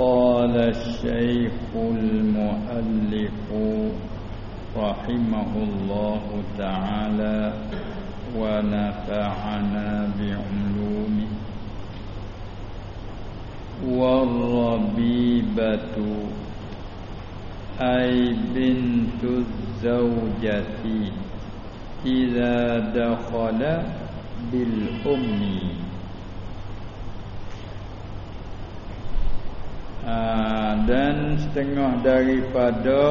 قال الشيخ المؤلف رحمه الله تعالى ونفعنا بعلومه والربيبة أي بنت الزوجة إذا دخل بالأم. Ah, dan setengah daripada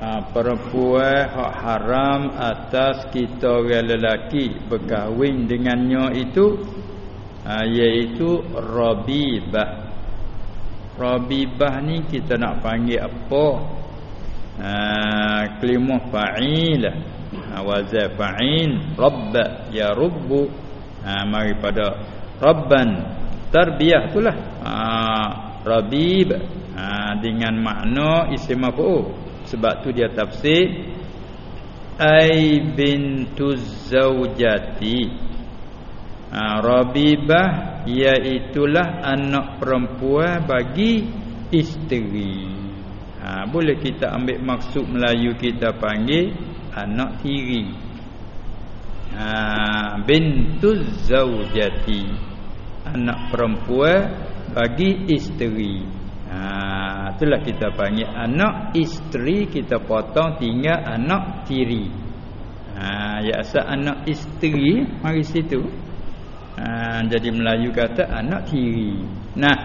ha, perempuan hak haram atas kita lelaki berkahwin dengannya itu ha, iaitu rabibah. Rabibah ni kita nak panggil apa? Ha, kelimah fa'il. Wazan fa'il. Rabb ya rubbu ha, mari pada rabban. Tarbiyah itulah ha, Rabib. Ha, dengan makna isim maf'ul. Sebab tu dia tafsir ai bintu zaujati. Ha, rabibah iaitulah anak perempuan bagi isteri. Ha, boleh kita ambil maksud Melayu kita panggil anak tiri. Ha, bintu zaujati. Anak perempuan bagi isteri. Ha itulah kita panggil anak isteri kita potong tinggal anak tiri. Ha ya asal anak isteri mari situ. Ha jadi Melayu kata anak tiri. Nah.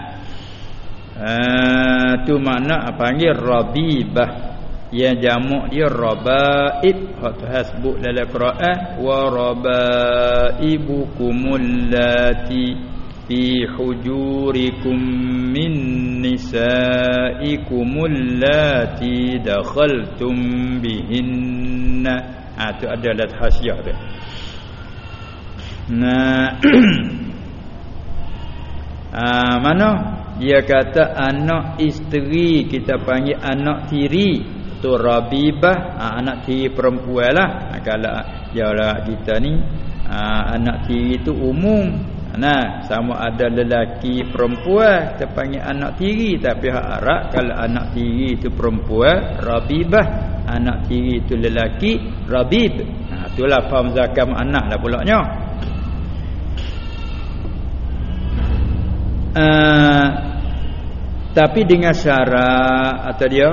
Ha tu makna panggil rabibah. Ya jamak dia rabaib hak hasbuk dalam Quran wa rabaibukumul lati fi hujurikum min nisaikum allati dakhaltum bihinna ha tu ada lat hasyiah tu nah. Ha, mana? Dia kata anak isteri kita panggil anak tiri. Tu rabibah ha, anak tiri perempuan lah. Ha, kalau ya kita ni ha, anak tiri tu umum Nah, sama ada lelaki perempuan kita panggil anak tiri tapi hak Arab kalau anak tiri itu perempuan rabibah, anak tiri itu lelaki rabib. Nah, itulah faham zakam anak lah pulaknya. Uh, tapi dengan syarat atau dia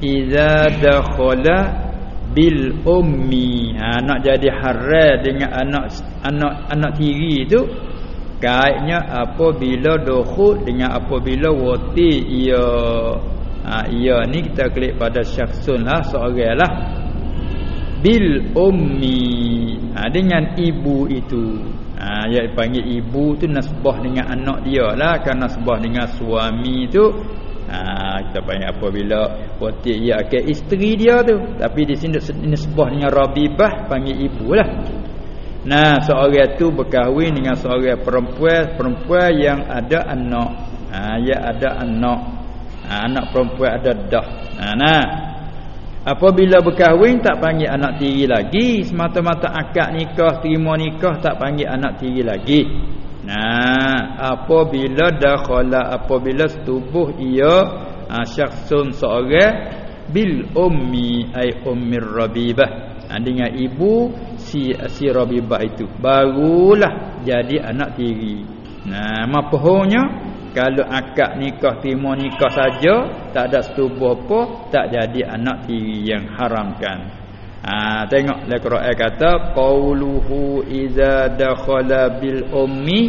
iza dakhala bil ummi ha, nak jadi haram dengan anak anak anak tiri itu kaitnya apabila dukhul dengan apabila wati ia ha, ia ni kita klik pada syakhsun lah seorang lah. Bil ummi. Ha, dengan ibu itu. Ha, yang panggil ibu tu nasbah dengan anak dia lah. Kan nasbah dengan suami tu. Ha, kita panggil apabila wati ia ke isteri dia tu. Tapi di sini nasbah dengan rabibah panggil ibu lah Nah, seorang itu berkahwin dengan seorang perempuan, perempuan yang ada anak. Ha, ya ada anak. Ha, anak perempuan ada dah. Ha, nah. Apabila berkahwin tak panggil anak tiri lagi, semata-mata akad nikah, terima nikah tak panggil anak tiri lagi. Nah, apabila dakhala apabila setubuh ia ha, syakhsun seorang bil ummi ay ummir rabibah ha, dengan ibu si si Rabibah itu barulah jadi anak tiri. Nah, mapohnya kalau akad nikah terima nikah saja tak ada setubuh apa tak jadi anak tiri yang haramkan. Ha, tengok dalam Quran kata qauluhu iza dakhala bil ummi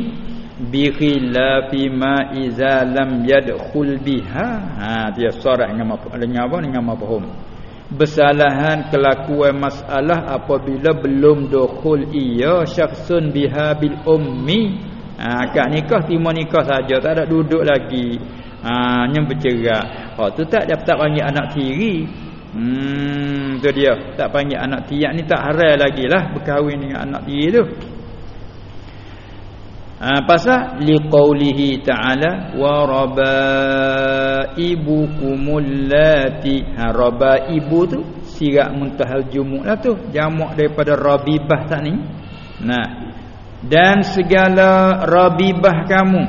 bi khilafi ma iza lam yadkhul biha. Ha dia sorak dengan apa dengan apa dengan mafhum bersalahan kelakuan masalah apabila belum dukhul ia syakhsun biha bil ummi. Ha akad nikah terima nikah saja tak ada duduk lagi. Ha nyem bercerai oh tu tak dapat panggil anak tiri. Hmm tu dia. Tak panggil anak tiri ni tak haram lagi lah berkahwin dengan anak tiri tu Ha, pasal? Liqaulihi ta'ala wa rabaibukumul lati ha rabaibu tu sirat muntahal jumuk lah tu jamak daripada rabibah tak ni. Nah. Dan segala rabibah kamu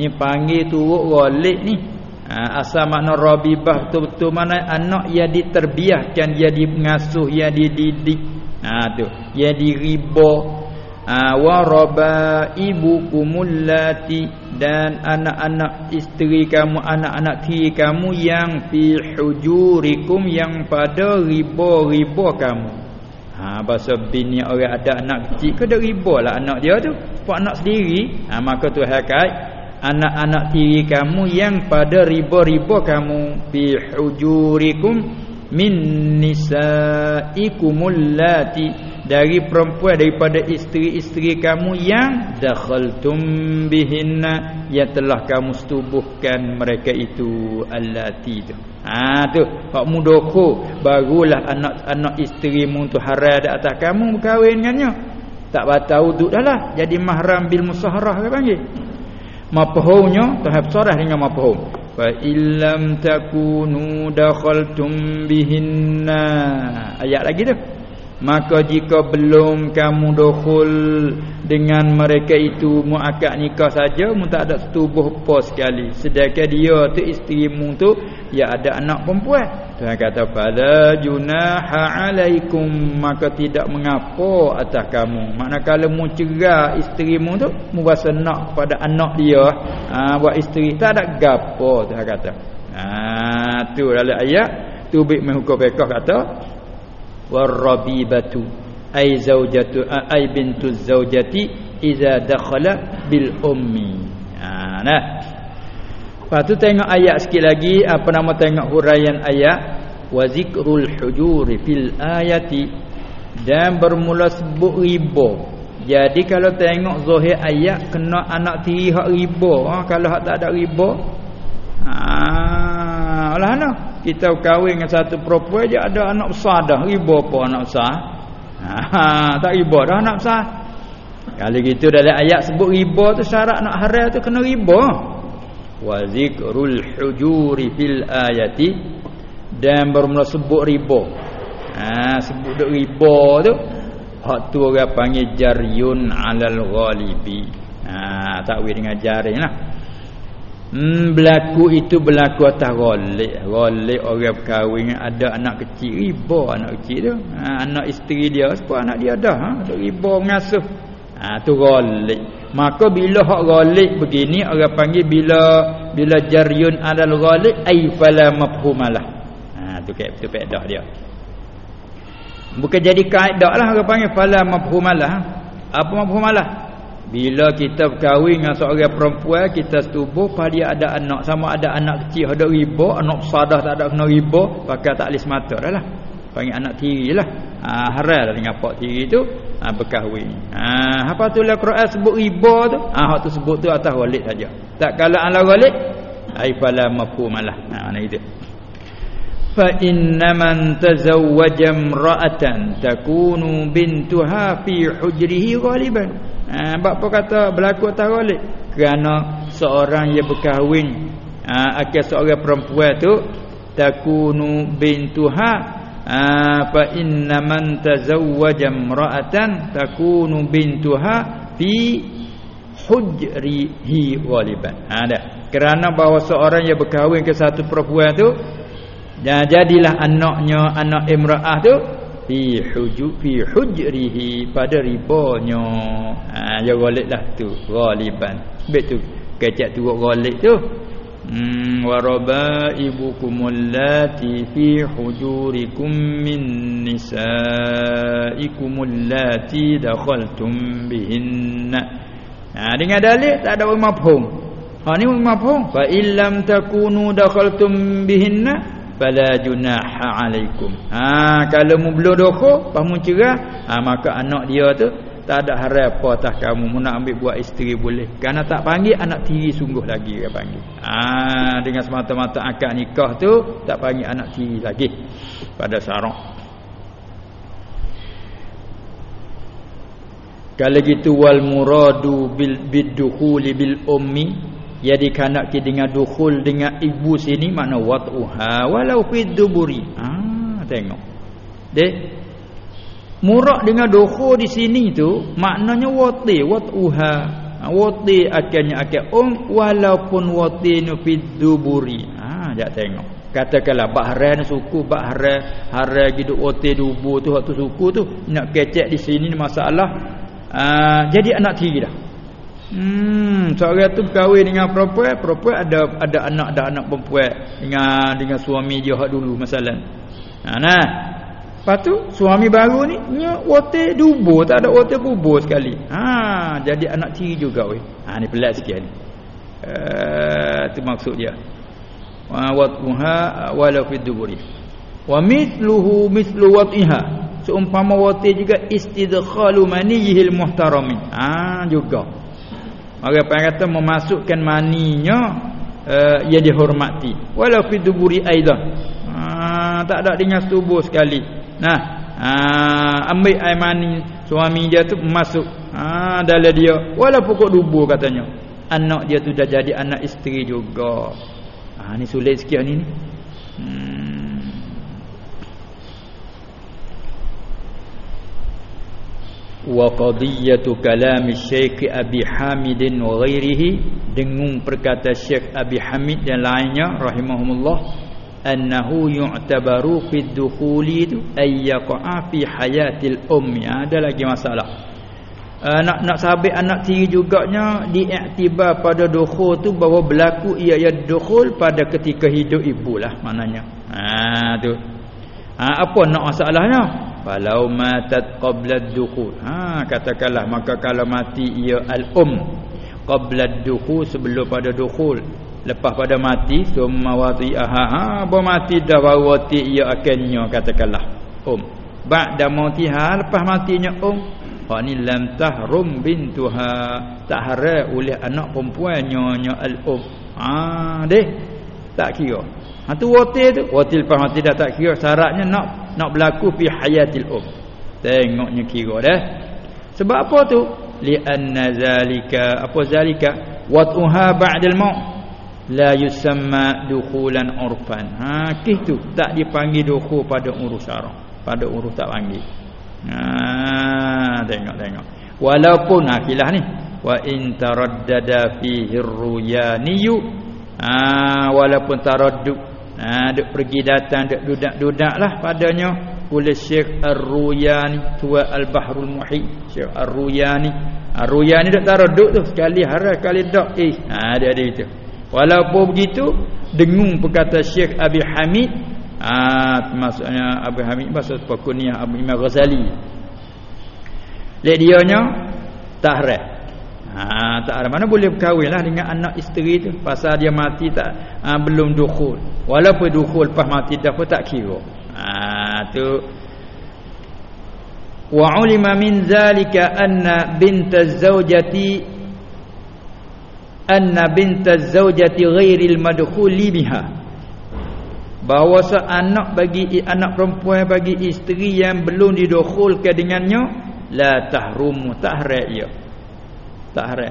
ni panggil turuk ghalib ni. Ha, asal makna rabibah betul-betul mana? Anak yang diterbiahkan yang mengasuh yang dididik. Ha tu. Yang diriba ha, wa rabaibukumul lati dan anak-anak isteri kamu anak-anak tiri kamu yang fi hujurikum yang pada riba-riba kamu. Ha bahasa bini orang ada anak kecil ke dak ribalah anak dia tu? Pak anak sendiri. Ha maka tu hakai anak-anak tiri kamu yang pada riba-riba kamu. Fi hujurikum min nisaikumul lati dari perempuan daripada isteri-isteri kamu yang dakhaltum bihinna yang telah kamu setubuhkan mereka itu allati tu ha tu pak mudoko barulah anak-anak isterimu tu haram di atas kamu berkahwin dengannya tak batal wuduk dah lah jadi mahram bil musaharah ke panggil. Mafhumnya tahap sarah dengan mafhum fa illam takunu dakhaltum bihinna. Ayat lagi tu Maka jika belum kamu dohul dengan mereka itu muakad nikah saja, mu tak ada setubuh apa sekali. Sedangkan dia tu isterimu tu ya ada anak perempuan. Tuhan kata pada junaha alaikum maka tidak mengapa atas kamu. Manakala mu cerah isterimu tu mu rasa nak pada anak dia, ha, buat isteri tak ada gapo Tuhan kata. Ha tu dalam ayat tu bik menghukum fiqh kata warrabibatu ay zaujatu ay bintu zaujati iza dakhala bil ummi ha nah lepas tu tengok ayat sikit lagi apa nama tengok huraian ayat wa zikrul hujur fil ayati dan bermula sebut riba. Jadi kalau tengok zahir ayat kena anak tiri hak riba. Ha, kalau hak tak ada riba ha alah nah kita kahwin dengan satu perempuan je ada anak besar dah. Riba apa anak besar. Ha, tak riba dah anak besar. Kalau gitu dalam ayat sebut riba tu syarat nak haram tu kena riba. Wa zikrul hujuri fil ayati. Dan bermula sebut riba. Ha, sebut duk riba tu hak tu orang panggil jaryun alal ghalibi. Ha, takwil dengan jaring lah Hmm, berlaku itu berlaku atas ghalib. Ghalib orang berkahwin ada anak kecil riba anak kecil tu. Ha, anak isteri dia sebab anak dia dah ha, ada riba mengasuh. Ha tu ghalib. Maka bila hak ghalib begini orang panggil bila bila jaryun adal ghalib ai fala mafhumalah. Ha tu kaedah tu kaedah dia. Bukan jadi kaedah lah orang panggil fala mafhumalah. Apa mafhumalah? Bila kita berkahwin dengan seorang perempuan Kita setubuh pada ada anak Sama ada anak kecil ada riba Anak besar dah tak ada kena riba Pakai tak boleh semata dah lah. Panggil anak tiri lah. Ha, Haral dengan pak tiri tu. Ha, Berkahwin. Ha, Apa tu lah Quran sebut riba tu? Ha, Hak tu sebut tu atas walid saja. Tak kalau ala walid Aifala mafhumalah ha, Mana itu? Fa inna man tazawwaja imra'atan takunu bintuha fi hujrihi ghaliban Ha apa kata berlaku tarolik kerana seorang yang berkahwin ha akan seorang perempuan tu takunu bintuha ha fa inna man tazawwaja imra'atan takunu bintuha fi hujrihi ghaliban ha dah. Kerana bahawa seorang yang berkahwin ke satu perempuan tu dan jadilah anaknya anak imra'ah tu fi huju fi hujrihi pada ribanya. Ha ya ghaliklah tu ghaliban. Betul kecak tu ghalik tu. Hmm waraba ibukum allati fi hujurikum min nisaikum allati dakhaltum bihinna. Ha dengan dalil tak ada mafhum ha ni mafhum fa illam takunu dakhaltum bihinna fala junaha alaikum. Ha kalau mu belum doho pas mu cerah ha maka anak dia tu tak ada haram apa atas kamu. Mu nak ambil buat isteri boleh. Kerana tak panggil anak tiri sungguh lagi dia panggil. Ha dengan semata-mata akad nikah tu tak panggil anak tiri lagi. Pada syarak kalau gitu wal muradu bil bidukhuli bil ummi jadi kanak ki dengan dukhul dengan ibu sini makna wat'uha walau fi duburi. Ah tengok. Dek murak dengan dukhul di sini tu maknanya wati wat'uha ha, wati akannya akan um walaupun wati nu fiduburi ha jak tengok. Katakanlah bahran suku bahran hara hidup wati dubu tu waktu suku tu nak kecek di sini masalah. Ha, jadi anak tiri dah Hmm, seorang tu berkahwin dengan perempuan, perempuan ada ada anak dan anak perempuan dengan dengan suami dia hak dulu masalah. Ha nah. Lepas tu suami baru ni nya wote dubo tak ada wote kubur sekali. Ha jadi anak tiri juga weh. Ha ni pelat sikit ni. Uh, tu maksud dia. Wa watha wala fi duburi. Wa mithluhu mithlu wat'iha. Seumpama wote juga istidkhalu maniyil muhtaramin. Ha juga. Orang apa kata memasukkan maninya uh, yang dihormati. Wala fi duburi aidan. Ha tak ada dengan tubuh sekali. Nah, ha, ambil air mani suami dia tu masuk ha, dalam dia. Walaupun kok dubu katanya. Anak dia tu dah jadi anak isteri juga. Ha, ni sulit sikit ni. Hmm. Kalam Syekh Abi Hamid wa ghairihi dengung perkata Syekh Abi Hamid dan lainnya rahimahumullah annahu yu'tabaru fi dukhuli tu ay yaqa fi hayatil ummi. Ha, ada lagi masalah. Uh, nak nak sabit anak tiri juganya diiktibar pada dukhul tu bahawa berlaku ia ya dukhul pada ketika hidup ibulah maknanya. Ha tu. Ha, apa nak masalahnya falau matat qabla dukhul. Ha katakanlah maka kalau mati ia al um qabla dukhul sebelum pada dukhul. Lepas pada mati summa wati'aha. Ha apa mati dah baru wati ia akannya katakanlah um. Ba'da mautiha lepas matinya um. Ha ni lam tahrum bintuha. Tak haram oleh anak perempuannya nya al um ha deh. Tak kira ha tu wati tu. Wati lepas mati dah tak kira. Syaratnya nak nak berlaku fi hayatil um. Tengoknya kira dah. Sebab apa tu? Li anna zalika. Apa zalika? Watuha ba'dal maut. La yusamma dukhulan urfan. Ha kitu tak dipanggil dukhul pada urus syarak pada urus tak panggil. Ha tengok tengok. Walaupun akilah ni. Wa in taraddada fihi ruyani ha walaupun taraddud ha duk pergi datang duk dudak-dudak lah padanya. Oleh Syekh Ar-Ruyani tua Al-Bahrul Muhit. Syekh Ar-Ruyani. Ar-Ruyani duk taraddud tu sekali haras sekali dak eh ha dia ada itu. Walaupun begitu dengung perkata Syekh Abi Hamid. Ah maksudnya Abi Hamid bahasa pekunia Abu Imam Ghazali. Lek dianya tak haram. Ha tak haram mana boleh berkahwinlah dengan anak isteri tu? Pasal dia mati tak ha, belum dukhul. Walaupun dukhul pas mati dah pun tak kira. Ha tu. Wa ulima min zalika anna bint az-zawjati anna binta zaujati ghairil madkhuli biha. Bahawa anak bagi anak perempuan bagi isteri yang belum didukhulkan dengannya la tahrum tahra ya tahra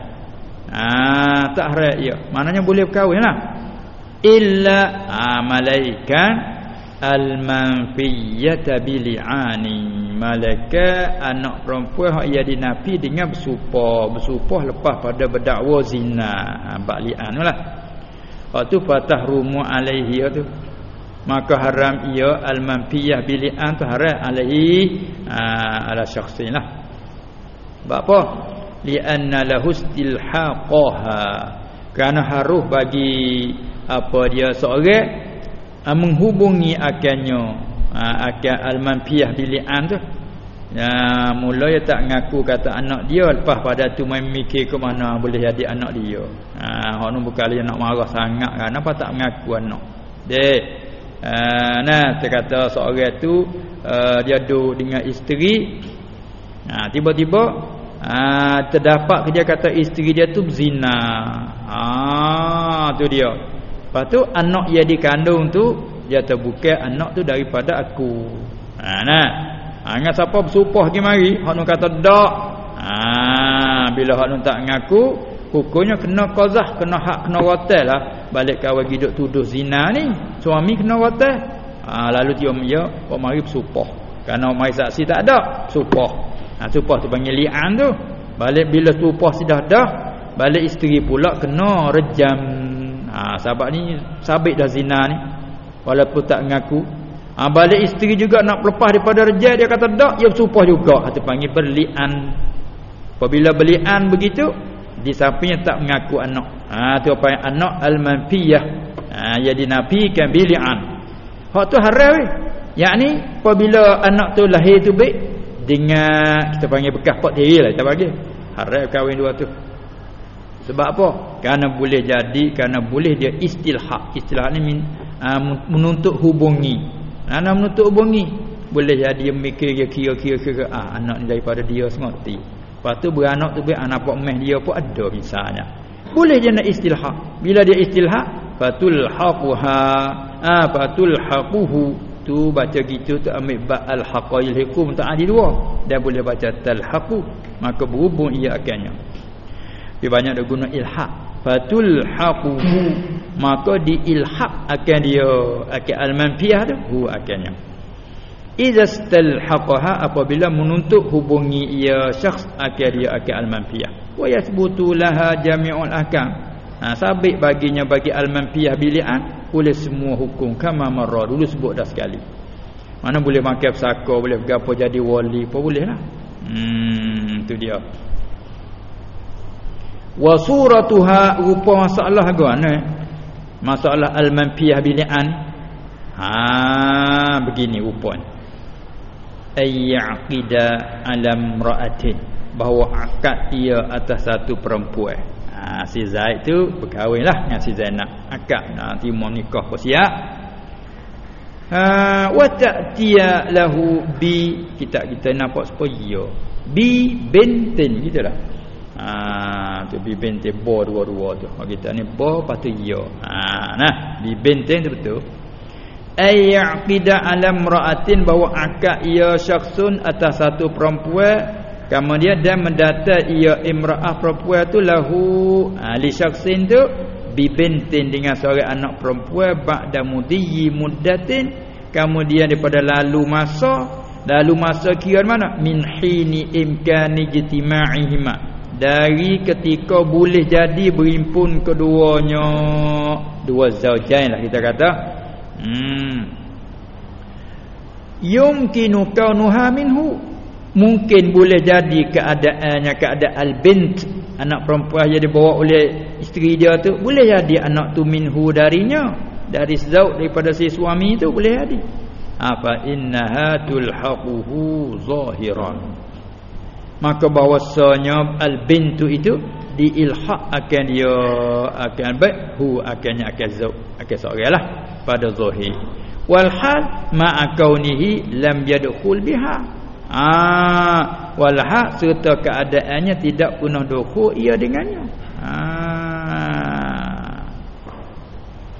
ah tahra ya. Maknanya boleh berkahwinlah illa amalaikan al-manfiyata bili'ani. Malaikat anak perempuan hak ia dinafi dengan bersumpah. Bersumpah lepas pada berdakwa zina. Ha, baklian lah. Waktu fatah rumu alaihi tu. Maka haram ia al-manfiyah bili'an tu haram alaihi ha, ala syakhsin lah. Sebab apa li'anna lahu istilhaqaha kerana harus bagi apa dia seorang uh, menghubungi akannya uh, akan al-manfiyah bili'an tu. Ya mula dia tak ngaku kata anak dia lepas pada tu main mikir ke mana boleh jadi anak dia. Ha hok nu bukan dia nak marah sangat kan apa tak mengaku anak. Dek uh, nah dia kata seorang tu uh, dia duduk dengan isteri. Ha tiba-tiba uh, terdapat dia kata isteri dia tu berzina ah tu dia Lepas tu anak yang dikandung tu dia terbuka anak tu daripada aku. Ha nah. Ha ingat siapa bersumpah pergi mari, hak nun kata dak. Ha bila hak nun tak ngaku, hukumnya kena qazah, kena hak kena watal lah. Balik kawan hidup tuduh zina ni, suami kena watal. Ha lalu dia dia mari bersumpah. Karena mai saksi tak ada, sumpah. Ha sumpah tu panggil li'an tu. Balik bila sumpah sudah dah, balik isteri pula kena rejam. Ha sahabat ni sabit dah zina ni. Walaupun tak mengaku ha, balik isteri juga nak lepas daripada rejam dia kata tak dia bersumpah juga. Hati panggil berlian. Apabila berlian begitu di sampingnya tak mengaku anak. Ha tu apa yang anak al-manfiyah. Ha jadi nafikan bilian. Hak tu haram weh. Yakni apabila anak tu lahir tu baik dengan kita panggil bekas pot diri lah kita panggil haram kahwin dua tu. Sebab apa? Kerana boleh jadi kerana boleh dia istilhaq istilhaq ni min, uh, menuntut hubungi. Kerana menuntut hubungi boleh jadi dia mikir dia kira-kira kira ah anak ni daripada dia semati lepas tu beranak tu baik anak pak meh dia pun ada misalnya. Boleh dia nak istilhaq bila dia istilhaq fatul haquha ah fatul haquhu tu baca gitu tu ambil ba al haqail hukum tak ada dua. Dan boleh baca tal haqu maka berhubung ia akannya dia banyak dah guna ilhaq. Fatul haqu maka di ilhaq akan dia akan al manfiyah tu hu akannya idza apabila menuntut hubungi ia syakhs akan dia akan al manfiyah wa yathbutu laha jami'ul ahkam ha, sabit baginya bagi al manfiyah bili'an boleh semua hukum. Kama marra dulu sebut dah sekali. Mana boleh makan pesaka boleh gapo jadi wali apa boleh lah. Hmm tu dia. Wa suratuha rupa masalah gana masalah al-manfiyah bili'an. Ha begini rupanya. Ayyaqida alam ra'atin bahawa akad ia atas satu perempuan Ha, si Zaid tu berkahwinlah dengan si Zainab. Akad nak timur nikah pun siap. Ha wa ta'tiya lahu bi kita kita nampak supaya bi bintin gitulah. Ha tu bi bintin bo dua-dua tu. Ha kita ni bo patu ya. Ha nah bi bintin tu betul. Ay yaqida alam ra'atin bahawa akad ia syakhsun atas satu perempuan Kemudian dan mendata ia imra'ah perempuan tu lahu ahli syaksin tu bibintin dengan seorang anak perempuan ba'da mudiyyi muddatin. Kemudian daripada lalu masa lalu masa kira mana? Min hini imkani jitima'ihima. Dari ketika boleh jadi berimpun keduanya. Dua zaujain lah kita kata. Hmm. Yumkinu kaunuha minhu mungkin boleh jadi keadaannya keadaan al-bint anak perempuan yang dibawa oleh isteri dia tu boleh jadi anak tu minhu darinya dari zauj daripada si suami tu boleh jadi. Apa innaha tulhaquhu zahiran. Maka bahwasanya al-bintu itu diilhaq akan dia akan baik hu akannya akan zauj akan seoranglah pada zahir. Wal hal ma'a kaunihi lam yadkhul biha Ah, walha serta keadaannya tidak pernah dokhul ia dengannya. Ah.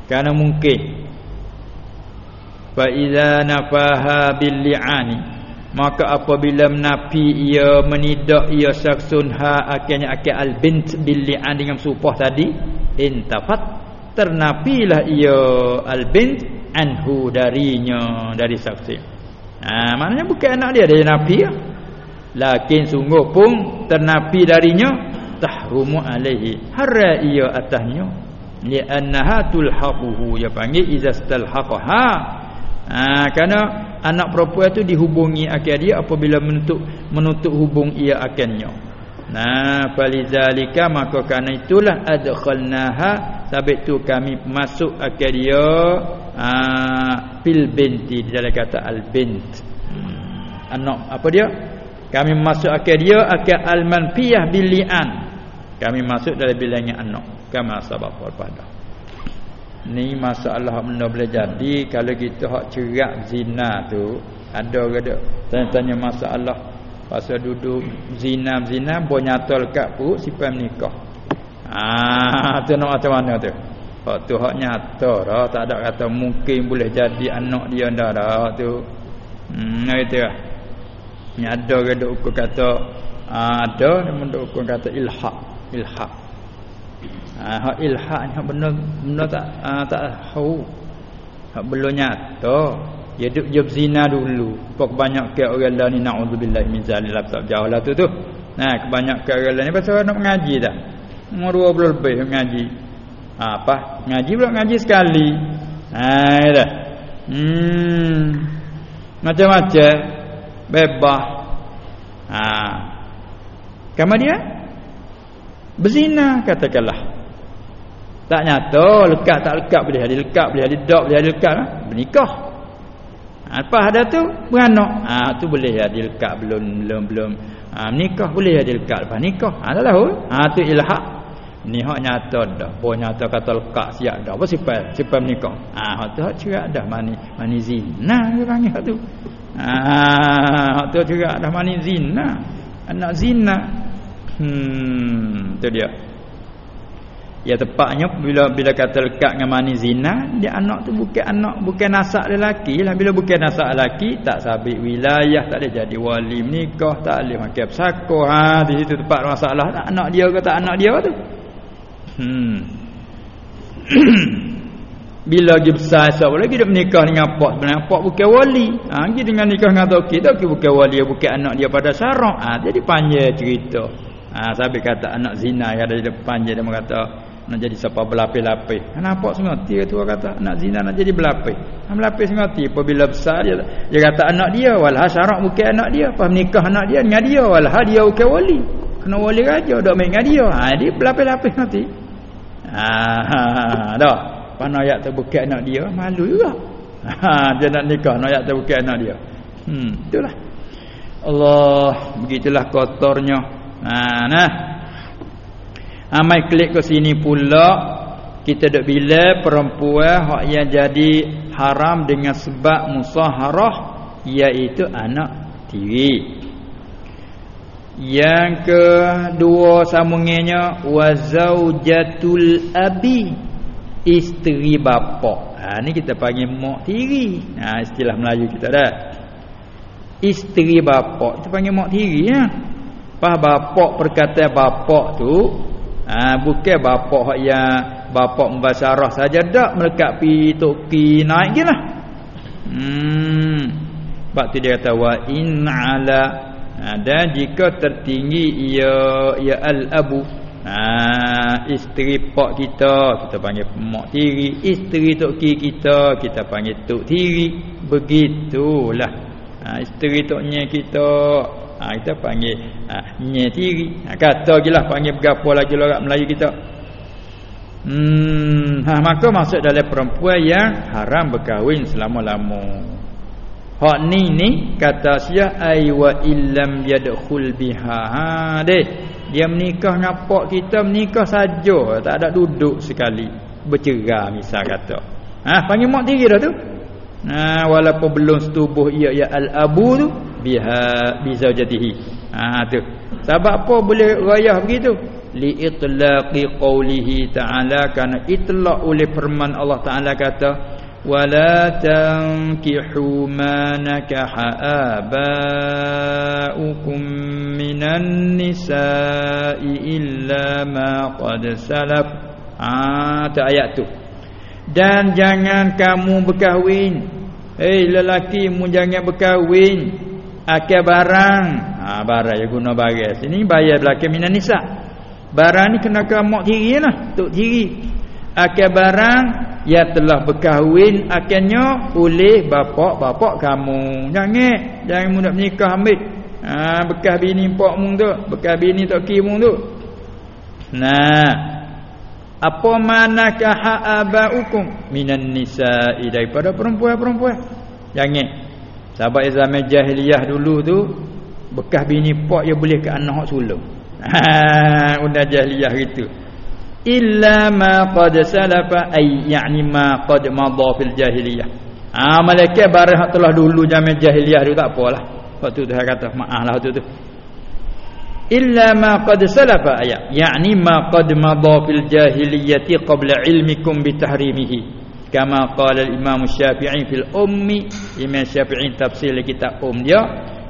Karena mungkin fa iza nafaha bil li'ani maka apabila menafi ia menidak ia saksun ha akhirnya akhir al bint bil li'an dengan supah tadi intafat ternapilah ia al bint anhu darinya dari saksi Ha, maknanya bukan anak dia dia nafi ya. Lakin sungguh pun ternafi darinya tahrumu alaihi. Hara ia atasnya. Li annaha tulhaquhu ya panggil iza stalhaqaha. Ha, kerana anak perempuan itu dihubungi akan dia apabila menutup menutup hubung ia akannya. Nah, falizalika maka kerana itulah adkhalnaha sabit tu kami masuk akan dia fil binti di dalam kata al bint. Hmm. anak apa dia? Kami masuk akal dia akal al manfiyah bil li'an. Kami masuk dalam bilangan anak. Kama sabab pada. Ni masalah benda boleh jadi kalau kita hak cerak zina tu ada ke tak tanya-tanya masalah. Pasal duduk zina zina bo nyata lekat perut sipai menikah. Ah tu nak macam mana tu Hak tu hak nyata dah tak ada kata mungkin boleh jadi anak dia dah dah tu. Hmm itu lah. Ni ada ke dok ukur kata aa, ada namun dok ukur kata ilhaq, ilhaq. Ah hak ilhaq ni hak benar benar tak aa, tak tahu. Hak belum nyata. Dia duk je zina dulu. Kok banyak ke orang lain ni naudzubillah min zalil jauh lah tu tu. Nah, kebanyakan orang lain pasal nak mengaji dah. umur 20 lebih ngaji ha, apa? Ngaji pula ngaji sekali. Ha dah. Hmm. Macam-macam. Bebas ha. Kemudian? Berzina katakanlah. Tak nyata lekat tak lekat boleh ada lekat boleh ada dok boleh ada lekat ha? bernikah. Apa ada tu beranak. Ha tu boleh ada lekat belum belum belum. Ha nikah boleh ada lekat lepas nikah. Ha tak tahu ha tu ilhaq ni hak nyata dah. Oh nyata kata lekat siap dah. Apa sifat sifat menikah? Ha hak tu hak cerak dah. Mani mani zina dia panggil hak tu. Ha hak tu cerak dah. Mani zina. Anak zina. Hmm tu dia. Ya tepatnya bila bila kata lekat dengan mani zina, dia anak tu bukan anak bukan nasab lelaki lah. Bila bukan nasab lelaki, tak sabit wilayah, tak boleh jadi wali nikah, tak boleh makan pesaka. Ha, di situ tempat masalah. Anak dia ke tak anak dia tu. Hmm. bila lagi besar siapa lagi dia menikah dengan pak sebenarnya pak bukan wali. Ha, pergi dengan nikah dengan toki, toki bukan wali, bukan anak dia pada syarak. Ha, jadi panjang cerita. Ha, sampai kata anak zina yang ada di depan dia, dia kata nak jadi siapa berlapis-lapis. Nampak sengerti tu kata nak zina nak jadi berlapis. Nak berlapis sengerti apabila besar dia dia kata anak dia walha syarak bukan anak dia, apa menikah anak dia dengan dia walha dia bukan wali. Kena wali raja dak main dengan dia. Ha dia berlapis-lapis nanti. Ha, ha, ha tu bukan anak dia, malu juga. Ha dia nak nikah nak ayat tu bukan anak dia. Hmm, itulah. Allah, begitulah kotornya. Ha nah amai klik ke sini pula kita dok bila perempuan hak yang jadi haram dengan sebab musaharah iaitu anak tiri yang kedua sambungannya wazaujatul abi isteri bapa. Ha ni kita panggil mak tiri. Ha istilah Melayu kita dah. Isteri bapa. Kita panggil mak tiri ya. Pas bapa perkataan bapa tu ha, bukan bapak hak yang bapak membasyarah saja dak melekat pi toki naik gilah hmm. Sebab tu dia kata wa in ala ha, dan jika tertinggi ia ia al abu ha, isteri pak kita kita panggil mak tiri. Isteri toki kita kita panggil tok tiri. Begitulah. Ha, isteri toknya kita ha, kita panggil ha, nye tiri. Ha, kata gilah panggil berapa lagi orang Melayu kita. Hmm ha, maka masuk dalam perempuan yang haram berkahwin selama-lama hak ni ni kata sia ai wa illam yadkhul biha ha deh dia menikah dengan pak kita menikah saja tak ada duduk sekali bercerai misal kata ha panggil mak tiri dah tu Nah, walaupun belum setubuh ia ya al-abu tu biha bizaujatihi. Ha tu. Sebab apa boleh rayah begitu? Li itlaqi qawlihi ta'ala kana itlaq oleh firman Allah Ta'ala kata tankihu ma nakaha aba'ukum minan nisa'i illa ma qad salaf. Ha tu ayat tu. Dan jangan kamu berkahwin. Hei lelaki mu jangan berkahwin. Akal barang. Ha barang ya guna barang. Sini bayar belaka minan nisa. Barang ni kena ke mak tiri lah. Tok tiri. Akal barang ya telah berkahwin akhirnya oleh bapak-bapak kamu. Jangan jangan mu nak menikah ambil. Ha bekas bini pak mu tu bekas bini tok ki mu tu. Nah apa manakah abaukum? Minan nisa'i daripada perempuan-perempuan. Jangan. Sahabat zaman jahiliyah dulu tu bekas bini pak dia boleh ke anak hak sulung. Ha unda jahiliyah gitu illa ma qad salafa ay yani ma qad madha fil jahiliyah. Ah ha, malaikat barang telah dulu zaman jahiliyah tu tak apalah. Waktu tu saya kata maaf lah waktu tu. Illa ma qad salafa ayat yakni ma qad madha fil jahiliyyati qabla ilmikum bitahrimihi kama qala al imam syafi'i fil ummi imam syafi'i tafsir kitab um dia.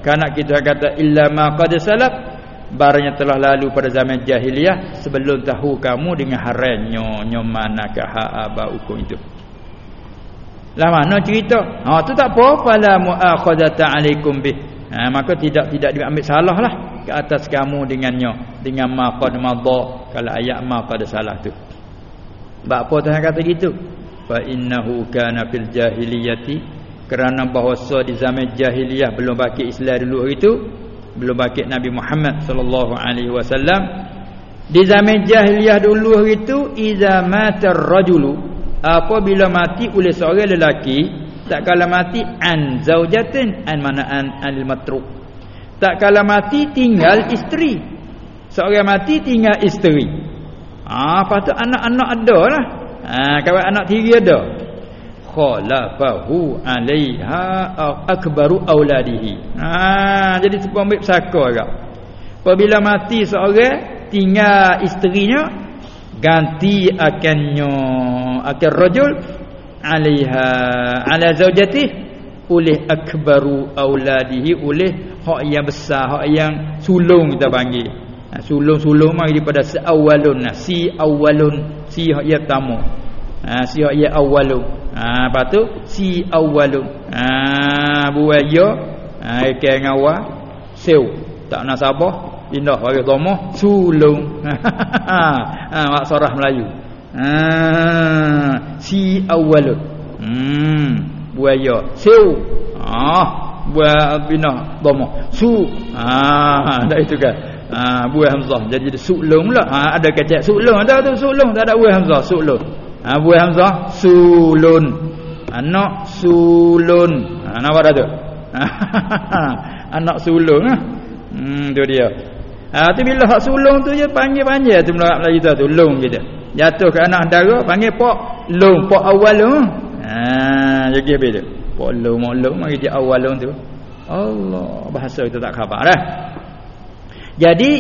Kana kita kata illa ma qad salaf barangnya telah lalu pada zaman jahiliyah sebelum tahu kamu dengan haramnya nyomanakah abaukum itu. Lah mana cerita? Ha tu tak apa. Fala muakhadata alaikum bih. Ha, maka tidak tidak diambil salah lah ke atas kamu dengannya dengan ma qad madha kalau ayat ma qad salah tu. Sebab apa Tuhan kata gitu? Fa innahu kana fil jahiliyati kerana bahawa di zaman jahiliyah belum baki Islam dulu itu belum baki Nabi Muhammad sallallahu alaihi wasallam. Di zaman jahiliyah dulu itu iza mata rajulu apabila mati oleh seorang lelaki tak kala mati an zaujatin an mana an al matruk tak kala mati tinggal isteri. Seorang mati tinggal isteri. Ah patut anak-anak ada lah. Ha kawan anak tiri ada khalafahu alaiha akbaru auladihi. Ha jadi sebab ambil pesaka agak. Apabila mati seorang tinggal isterinya ganti akannya akan rajul alaiha ala zaujati oleh akbaru auladihi oleh hak yang besar hak yang sulung kita panggil. Ha, sulung-sulung mari daripada seawalun nah, si awalun si hak yang pertama. Ha, si hak yang awalun ha lepas tu si awalun ha buaya ha ikan ngawal sew tak nak sabah indah bagi dhamma sulung ha maksarah Melayu Ha, si awal. Hmm, buaya. Siu. Ah, buah bina dhamma. Su. Ah, dah itu kan. Ah, buah hamzah. Jadi sulung lah. Ah, ada kecek sulung ada tu sulung, tak ada buah hamzah, sulung. Buah hamzah sulun. Anak sulun. Ah, nampak dah tu? Anak sulung ah. Hmm, tu dia. Ah, tu bila hak sulung tu je panggil-panggil tu Melayu tu, tu long gitu jatuh ke anak dara panggil pok long pok awal long ha jadi habis tu pok long mak long mari dia awal long tu Allah bahasa kita tak khabar dah jadi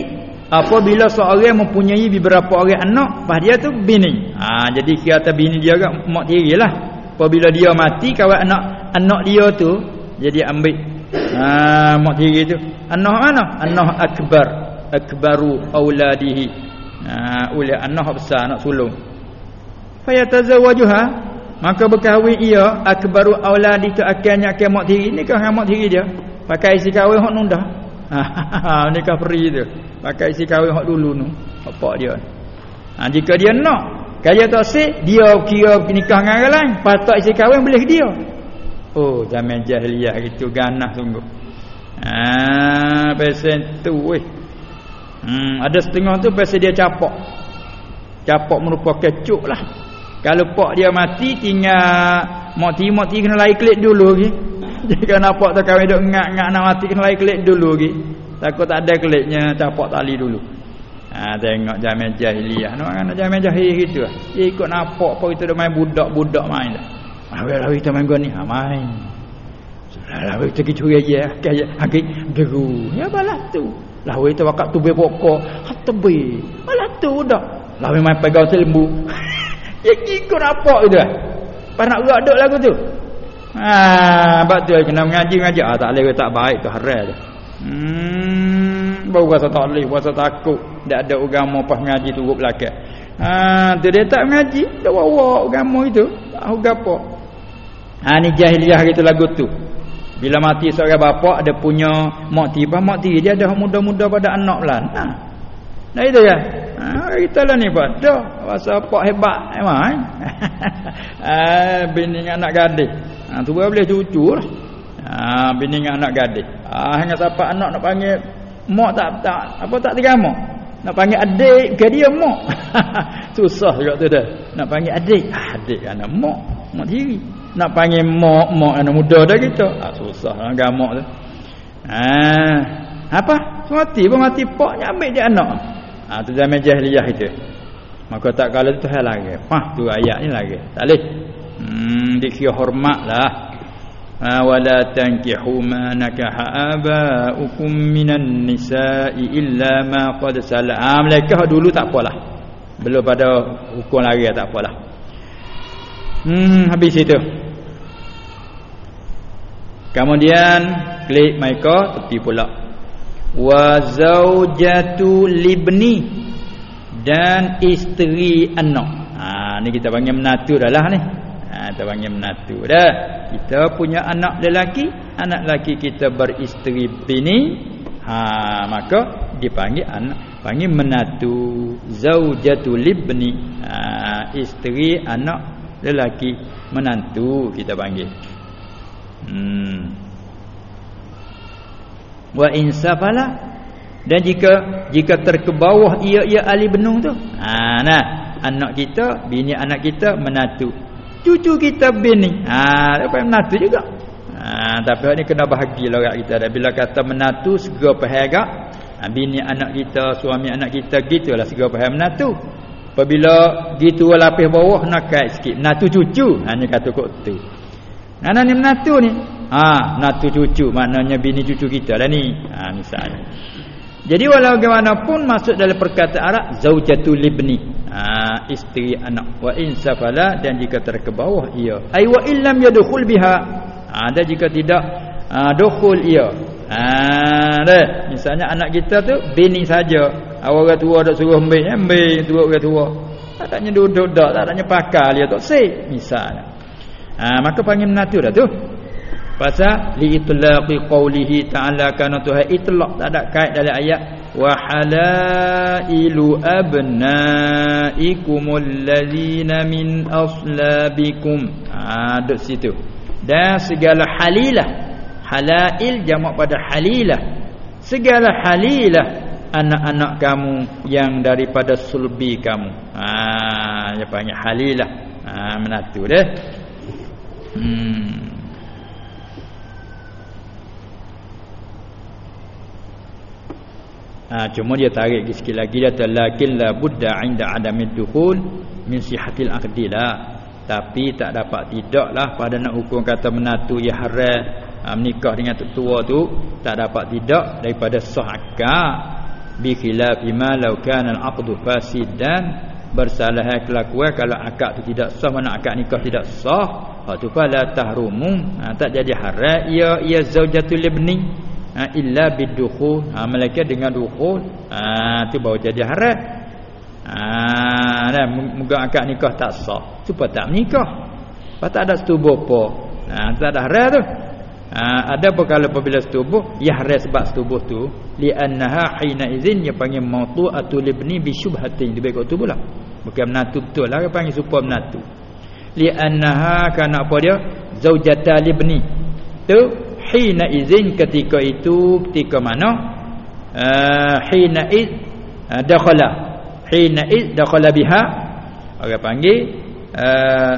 apabila seorang mempunyai beberapa orang anak pas dia tu bini. Ha jadi kata bini dia agak mak tirilah apabila dia mati kawan anak anak dia tu jadi ambil ha mak tiri tu. Anak mana? Anak akbar. Akbaru auladihi. Ha, oleh anak besar anak sulung. Fayatazawajuha. Maka berkahwin ia akbaru auladi tu akannya akan mak tiri ni kan mak tiri dia. Pakai isi kahwin hok nunda ha nikah free tu pakai isi kahwin hok dulu nu apa dia ha, jika dia nak kaya tak sih dia kira nikah dengan orang lain patut isi kahwin boleh dia oh zaman jahiliah itu ganah sungguh ah pesen tu weh Hmm, ada setengah tu pasal dia capak. Capak merupakan kecuk lah. Kalau pak dia mati tinggal mati mati kena lai klik dulu lagi. Jika nampak tu kami duk ngak-ngak nak mati kena lai klik dulu lagi. Takut tak ada kliknya capak tali dulu. Ha tengok zaman jahiliah. Nak nak zaman jahiliah gitu lah. Dia ikut nampak apa kita dah main budak-budak main dah. Ah kita main gua ni. Ha main. Lah kita curi aja kayak hakik geru. Ya balas tu. Lah tu wakak tu be pokok, hat tebe. Alah tu dah. Lah memang pegang selembu. ya kiko rapak itu. Pas nak gerak duk lagu tu. Ha, bab tu kena mengaji mengaji. Ah tak leh tak baik tu haram tu. Hmm, bau rasa tak leh, rasa takut. Tak ada agama pas mengaji tu rup belakang. Ha, tu dia tak mengaji, dak bawa agama itu. Tak apa. Ha ni jahiliah gitu lagu tu. Bila mati seorang bapa ada punya mak tiba mak tiri dia ada muda-muda pada anak lah. Nah. Nah itu ya. Ha kita lah ni pada rasa apa hebat memang. Eh? ah bini anak gadis. Ha tu boleh cucu lah. Ha bini dengan anak gadis. Ah hanya siapa anak nak panggil mak tak tak apa tak mak. Nak panggil adik ke dia mak. Susah juga tu dah. Nak panggil adik. Ah, adik anak mak. Mak tiri nak panggil mak mak anak muda dah kita ah susah lah gamak tu ah apa mati pun mati poknya ambil dia anak ah tu zaman jahiliyah itu maka tak kala tu hal lagi pah tu ayat ni lagi tak leh hmm dikira hormatlah ah wala tankihu ma nakaha abaukum minan nisa'i illa ma qad salam mereka dulu tak apalah belum pada hukum lagi tak apalah Hmm habis itu. Kemudian klik mereka tepi pula. Wa zaujatu libni dan isteri anak. Ha ni kita panggil menatu dah lah ni. Ha kita panggil menatu dah. Kita punya anak lelaki, anak lelaki kita beristeri bini. ha maka dipanggil anak panggil menatu. Zaujatul ibni ha, isteri anak lelaki menantu kita panggil. Hmm. Wa insafala dan jika jika terkebawah ia ia ahli benung tu ha nah anak kita bini anak kita menatu cucu kita bini ha apa menatu juga. Ha tapi ni kena bahagilah orang kita dah bila kata menatu segera faham gak ha, bini anak kita suami anak kita gitulah segera faham menatu. Apabila gitu lapis bawah nak kait sikit. Menatu cucu. Ha ni kata kok tu. Nana ni menatu ni. Ha, menatu cucu. Maknanya bini cucu kita lah ni. Ha misalnya. Jadi walau bagaimanapun masuk dalam perkataan Arab zaujatul libni. Ha, isteri anak wa in safala dan jika terkebawah ia. Ai wa illam yadkhul biha. Ha, dan jika tidak ha, dukhul ia. Ha, dah. Misalnya anak kita tu bini saja. Orang tua dak suruh ambil, ambil tua orang tua. Tak tanya duduk dak, tak tanya pakar dia tak sih. Misalnya. Ha, maka panggil menatu dah tu. Pasal li itlaqi qawlihi ta'ala kana tuha itlaq tak ada kait dalam ayat abnaikum allazina min aslabikum. Ha duk situ. Dan segala halilah halail jamak pada halilah. Segala halilah anak-anak kamu yang daripada sulbi kamu. Ha dia panggil halilah. Ha menatu deh. Hmm. Ha, cuma dia tarik sikit lagi dia talakin la budda inda adamid dukhul min sihatil aqdilah tapi tak dapat tidaklah pada nak hukum kata menatu ya haram ha, menikah dengan tua tu tak dapat tidak daripada sah akad bi khilafi ma law kana al aqdu fasidan bersalah kelakuan kalau akad tu tidak sah mana akad nikah tidak sah ha tu fala tahrumu. Ha, tak jadi haram. Ia ia zaujatul ibni ha, illa bidukhul. Ha malaikat dengan dukhul. Ha tu baru jadi haram ha moga akad nikah tak sah. Supaya tak menikah. Apa tak ada setubuh apa? Ha tak ada haram tu. Ha ada perkara apabila setubuh ya haram sebab setubuh tu. Li annaha hina izin dia panggil mautu'atul ibni bi syubhatin. Lebih kau tu pula. Bukan menatu betul lah dia panggil supaya menatu. Li annaha kana apa dia? Zaujatal ibni tu hina izin ketika itu ketika mana? Uh, hina iz uh, dakhala. Hina iz dakhala biha. Orang panggil uh,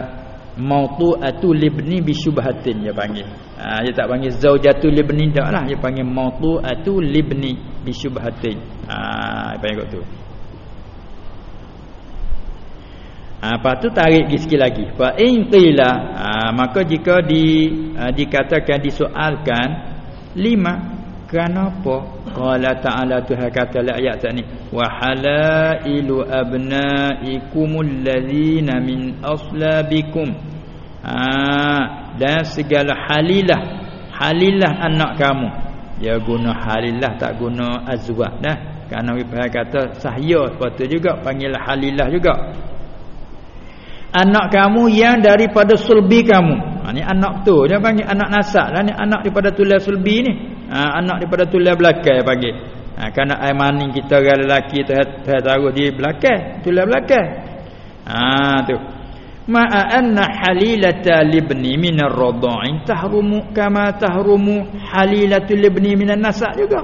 mautu'atu libni bi syubhatin dia panggil. Ha, dia tak panggil zaujatu libni tak lah. Dia panggil mautu'atu libni bi syubhatin ha, dia panggil tu Ha, lepas tu tarik sikit lagi. Fa in qila, ha, maka jika di ha, dikatakan disoalkan lima kenapa? Qala ta'ala Tuhan kata dalam ayat tadi, wa halailu abnaikumul ladzina min aslabikum. Ha, dan segala halilah halilah anak kamu. Dia guna halilah tak guna azwaj dah. Kerana kita kata sahya sepatutnya juga panggil halilah juga anak kamu yang daripada sulbi kamu. Ha ni anak tu dia panggil anak nasab lah ni anak daripada tulang sulbi ni. Ha anak daripada tulang belakang panggil. Ha kerana air maning kita orang lelaki tu taruh di belakang, tulang belakang. Ha tu. Ma'a anna halilata libni min ar-radha'i tahrumu kama tahrumu halilatul libni min an-nasab juga.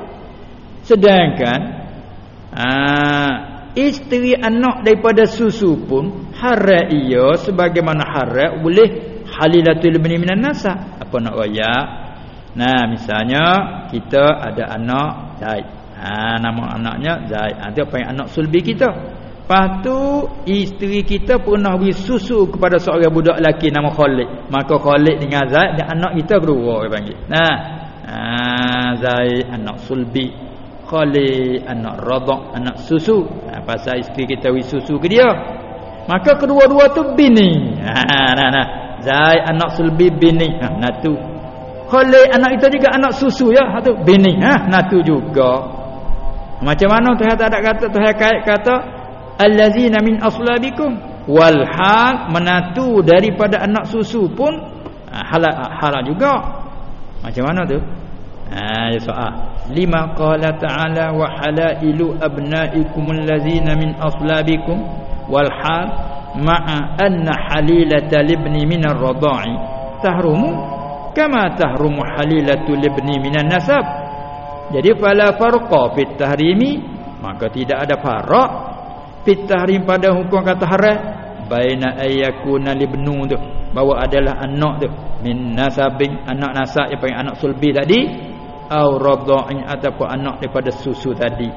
Sedangkan ha isteri anak daripada susu pun haram ia sebagaimana haram boleh halilatul ibni minan nasa. Apa nak raya nah misalnya kita ada anak Zaid. Ha nama anaknya Zaid. Ha apa yang anak sulbi kita. Lepas tu isteri kita pernah beri susu kepada seorang budak lelaki nama Khalid. Maka Khalid dengan Zaid dan anak kita kedua dia panggil. Nah ha Zaid anak sulbi Khalid anak radha anak susu. Ha, pasal isteri kita wi susu ke dia. Maka kedua-dua tu bini. Ha nah nah. Zai anak sulbi bini. Ha natu. Khalid anak kita juga anak susu ya. Ha tu bini. Ha natu juga. Macam mana Tuhan tak ada kata? Tuhan kait kata allazina min aslabikum. Wal hal menatu daripada anak susu pun ha, halal halal juga. Macam mana tu Ha soal. Lima qala ta'ala wa halailu abnaikum allazina min aslabikum wal hal ma'a anna halilata libni min ar-radha'i tahrumu kama tahrumu halilatu libni min an-nasab. Jadi fala farqa fit tahrimi. Maka tidak ada farak fit tahrim pada hukum kata haram. Baina ayyakuna libnu tu bahawa adalah anak tu. Min nasabin anak nasab yang panggil anak sulbi tadi au radha'in ataupun anak daripada susu tadi.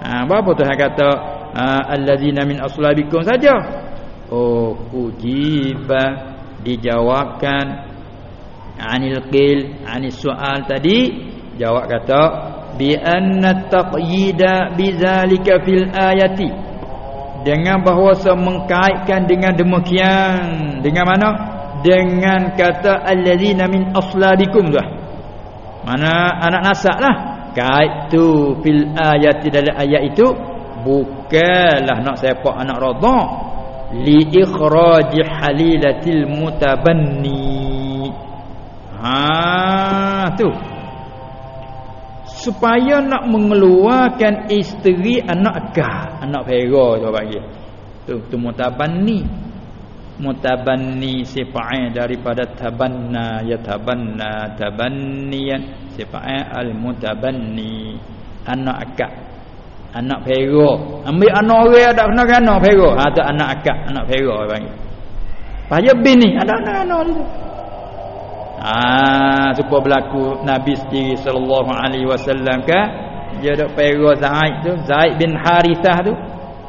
Ha apa tu saya kata ha, allazina min aslabikum saja. Oh ujiba dijawabkan. Anil qil anis soal tadi jawab kata bi anna taqyida bizalika fil ayati. Dengan bahawa mengkaitkan dengan demikian. Dengan mana? Dengan kata allazina min aslabikum dah mana anak nasab lah. Kait tu fil ayat dalam ayat itu Bukanlah nak sepak anak radha Li ikhraj halilatil mutabanni. Ha tu. Supaya nak mengeluarkan isteri anak akah Anak pera tu panggil Tu, tu mutabanni mutabanni sifa'in daripada tabanna ya tabanna tabanniyan sifa'in al mutabanni anak akak anak pero ambil anak orang ada kena kena pero ha tu anak akak anak pero panggil. Payah bini ada anak anak tu. Ah, supaya berlaku Nabi sendiri sallallahu alaihi wasallam ke dia ada pero Zaid tu Zaid bin Harithah tu.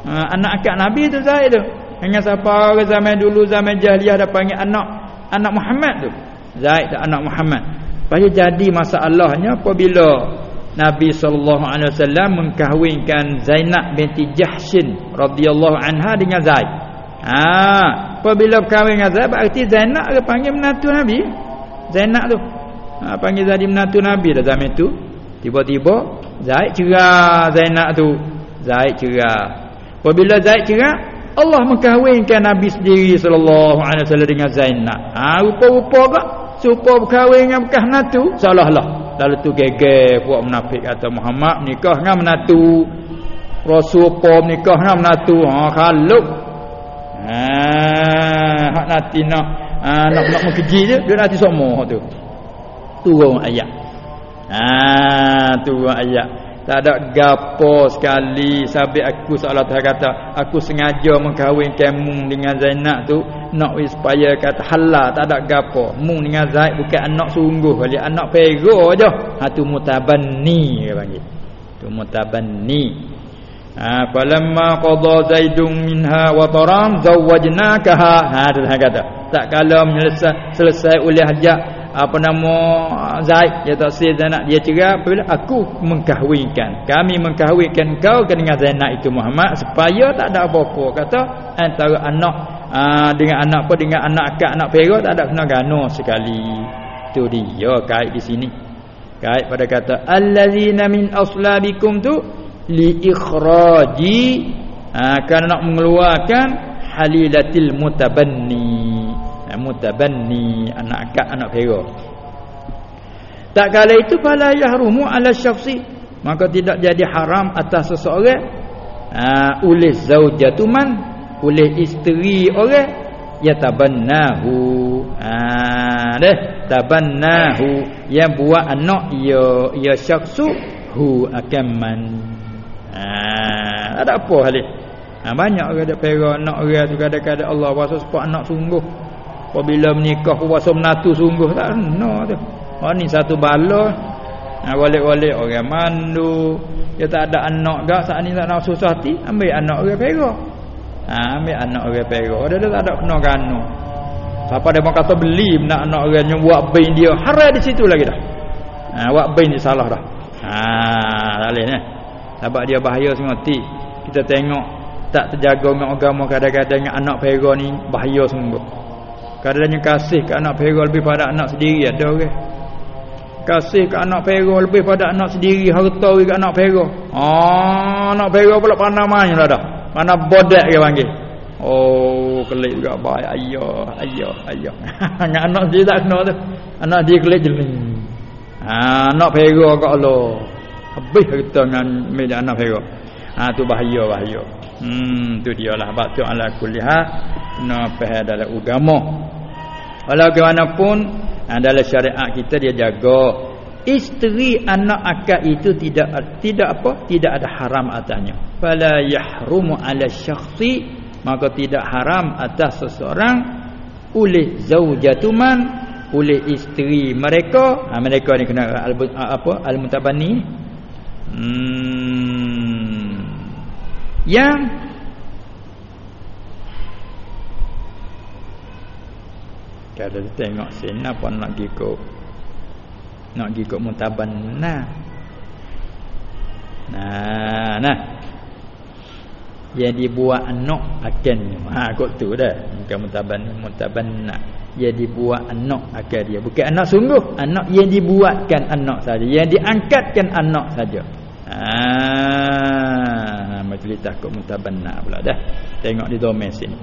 Ha, anak akak Nabi tu Zaid tu dengan siapa orang zaman dulu zaman jahiliah ada panggil anak anak Muhammad tu. Zaid tu anak Muhammad. Pasal jadi masalahnya apabila Nabi sallallahu alaihi wasallam mengkahwinkan Zainab binti Jahshin radhiyallahu anha dengan Zaid. Ha, apabila kahwin dengan Zaid berarti Zainab dia panggil menantu Nabi. Zainab tu. Ha, panggil Zaid menantu Nabi dah zaman tu. Tiba-tiba Zaid cerah Zainab tu. Zaid cerah. Apabila Zaid cerah Allah mengkahwinkan Nabi sendiri sallallahu alaihi wasallam dengan Zainab. Ha rupa-rupa gak supaya berkahwin dengan bekas menatu salahlah. Lalu tu geger buat munafik kata Muhammad nikah dengan menatu. Rasul apa nikah dengan menatu. Ha khaluk. Ha hak nanti nak ha, nak nak mengeji je dia nanti semua tu. Turun ayat. Ha turun ayat. Tak ada gapo sekali sampai aku seolah Tuhan kata aku sengaja mengkahwinkan mung dengan Zainab tu nak supaya kata halal tak ada gapo. Mung dengan Zaid bukan anak sungguh kali anak pego aja. Ha tu mutabanni dia panggil. Tu mutabanni. Ha falamma qada Zaidun minha wa taram zawwajnakaha. Ha tu kata. Tak kala selesai selesai hajat apa nama Zaid dia tak sih Zainab. Dia cerai apabila aku mengkahwinkan kami mengkahwinkan kau dengan Zainab itu Muhammad supaya tak ada apa-apa. Kata antara anak aa, dengan anak apa dengan anak akak anak pera tak ada kena gano sekali. Tu dia kait di sini. Kait pada kata allazina min aslabikum tu li ikhraji. Akan nak mengeluarkan halilatil mutabanni mutabanni anak akak anak pera. Tak kala itu fala yahrumu ala syakhsi. Maka tidak jadi haram atas seseorang uh, oleh zaujatu man oleh isteri orang ya tabannahu ah deh tabannahu. Yang buat anak ya ya syakhsu hu akaman ah ada apa hal ni. Ha, banyak orang ada pera anak orang tu kadang-kadang Allah wasa sebab anak sungguh apabila menikah puasa menatu sungguh tak no tu. Oh ni satu bala. Nah walik-walik orang mandu. Dia tak ada anak gak saat ni tak nak susah hati ambil anak orang pera ha, ambil anak orang pera dia, dia tak ada kena gano siapa dia mau kata beli nak anak orang yang buat bain dia haram di situ lagi dah. Ha, buat bain ni salah dah. Ha, tak boleh ni. Sebab dia bahaya semua ti kita tengok tak terjaga dengan agama kadang-kadang anak pera ni bahaya sungguh Kadang-kadang kasih ke anak pera lebih pada anak sendiri ada orang. Okay? Kasih ke anak pera lebih pada anak sendiri harta ke anak pera. Ah, anak pera pula pandai main lah dah. Mana bodak dia panggil. Oh, kelik juga baik. Ayah, ayah, ayah. Dengan anak dia tak kena tu. Anak dia kelik jeling. Ha nak pera kat Allah. Habis kita dengan anak pera. Ha tu bahaya bahaya. Hmm tu dialah. Batu ala kuliah kena faham dalam agama. Walaupun ha, dalam syariat kita dia jaga. Isteri anak akak itu tidak tidak apa tidak ada haram atasnya. Fala yahrumu ala syakhsi maka tidak haram atas seseorang. Oleh zaujatuman oleh isteri mereka. Ha, mereka ni kena al, apa al mutabani hmm yang kalau tengok sini apa nak gigok nak ke mutaban nah. Nah nah. Jadi buat anak akan ha kok tu dah. Bukan mutaban mutaban nah jadi buat anak akan dia. Bukan anak sungguh anak yang dibuatkan anak saja. Yang diangkatkan anak saja ha macam takut mutabanna pula dah tengok di domain sini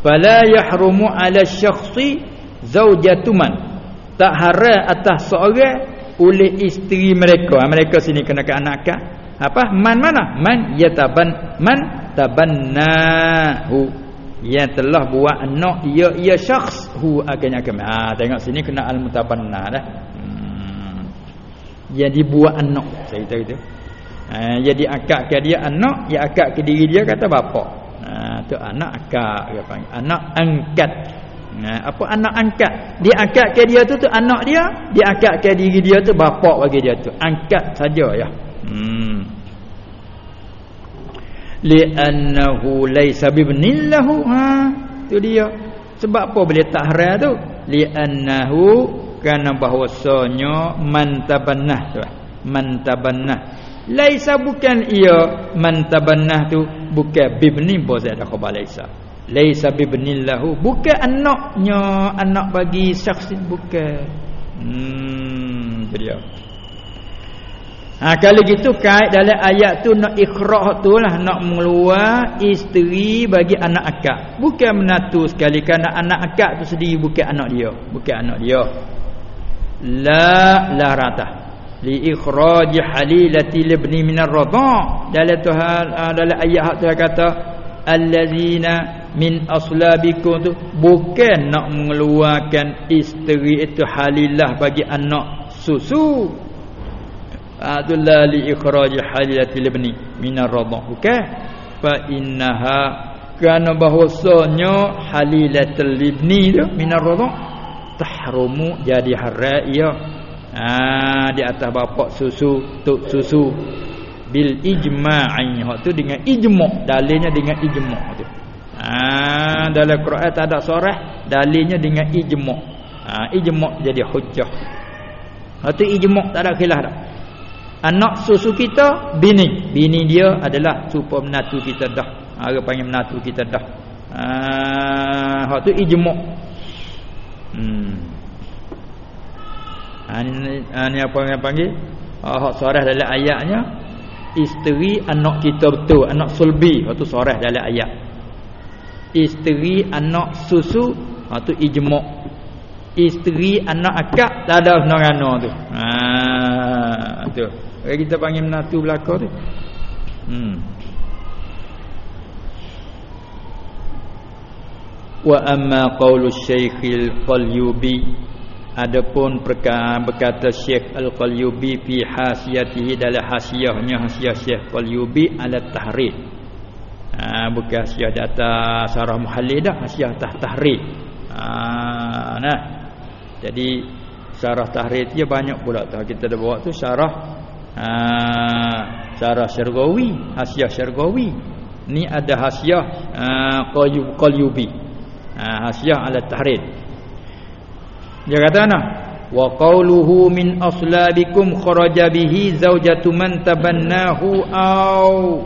fala yahrumu ala syakhsi zaujatuman tak haram atas seorang oleh isteri mereka. Ha, mereka sini kena ke anak akak. Apa? Man mana? Man yataban man tabannahu. Yang telah buat anak ia ia syakhs hu akhirnya kami. Ha tengok sini kena al mutabanna dah. Hmm. Yang dibuat anak. Tahu itu. Ha jadi akak ke dia anak, ya akak ke diri dia kata bapa. Ha tu anak akak dia panggil. Anak angkat Nah, apa anak angkat? Dia angkat ke dia tu tu anak dia, dia angkat ke diri dia tu bapak bagi dia tu. Angkat saja ya. Hmm. Li'annahu laysa bibnillahu ha. Tu dia. Sebab apa boleh tak haram tu? Li'annahu kerana bahwasanya man tabannah tu. Man tabannah. Laisa bukan ia. Man tabannah tu bukan bibni bozai dah khabar laisa. Laisa bibnillahu bukan anaknya. Anak bagi syakhs bukan. Hmm dia. Ha kalau gitu kait dalam ayat tu nak ikhrah tu lah nak mengeluar isteri bagi anak akak. Bukan menatu sekali kerana anak akak tu sendiri bukan anak dia. Bukan anak dia. La la rata li ikhraj halilati libni min ar-radha dalam tu dalam ayat tu kata allazina min aslabikum tu bukan nak mengeluarkan isteri itu halilah bagi anak susu. Adalah li ikhraj halilati libni min ar-radha bukan. Fa innaha kerana bahwasanya halilatul libni tu min ar-radha tahrumu jadi haram ia ha, di atas bapak susu tuk susu bil ijma'i hak tu dengan ijma' dalilnya dengan ijma' tu Ha, dalam Quran tak ada sorah dalilnya dengan ijma'. Ha, ijma' jadi hujjah. Itu ijma' tak ada khilaf dah. Anak susu kita bini, bini dia adalah supa menatu kita dah. Ha, orang panggil menatu kita dah. Ha, itu ijma'. Hmm. Ha, ni, ha, ni apa yang panggil? Ha, hak sorah dalam ayatnya. Isteri anak kita betul, anak sulbi. Itu sorah dalam ayat. Isteri anak susu ha tu ijma' isteri anak akak tak ada nangano tu. Ha tu. Kita panggil menatu belaka tu. Hmm. Wa amma qaulu syaikhil qalyubi adapun perkara berkata syekh al-qalyubi fi hasiyatihi dalam hasiyahnya hasiyah syekh qalyubi ala tahrid ha, bukan hasiah di atas sarah muhallil dah hasiah atas tahrir ha, nah. Jadi sarah tahrir dia banyak pula. Tu kita dah bawa tu sarah ha, sarah syargawi hasiah syargawi. Ni ada hasiah ha, qalyubi. Ha, hasiah ala tahrir dia kata nah wa qawluhu min aslabikum kharaja bihi zawjatu man tabannahu au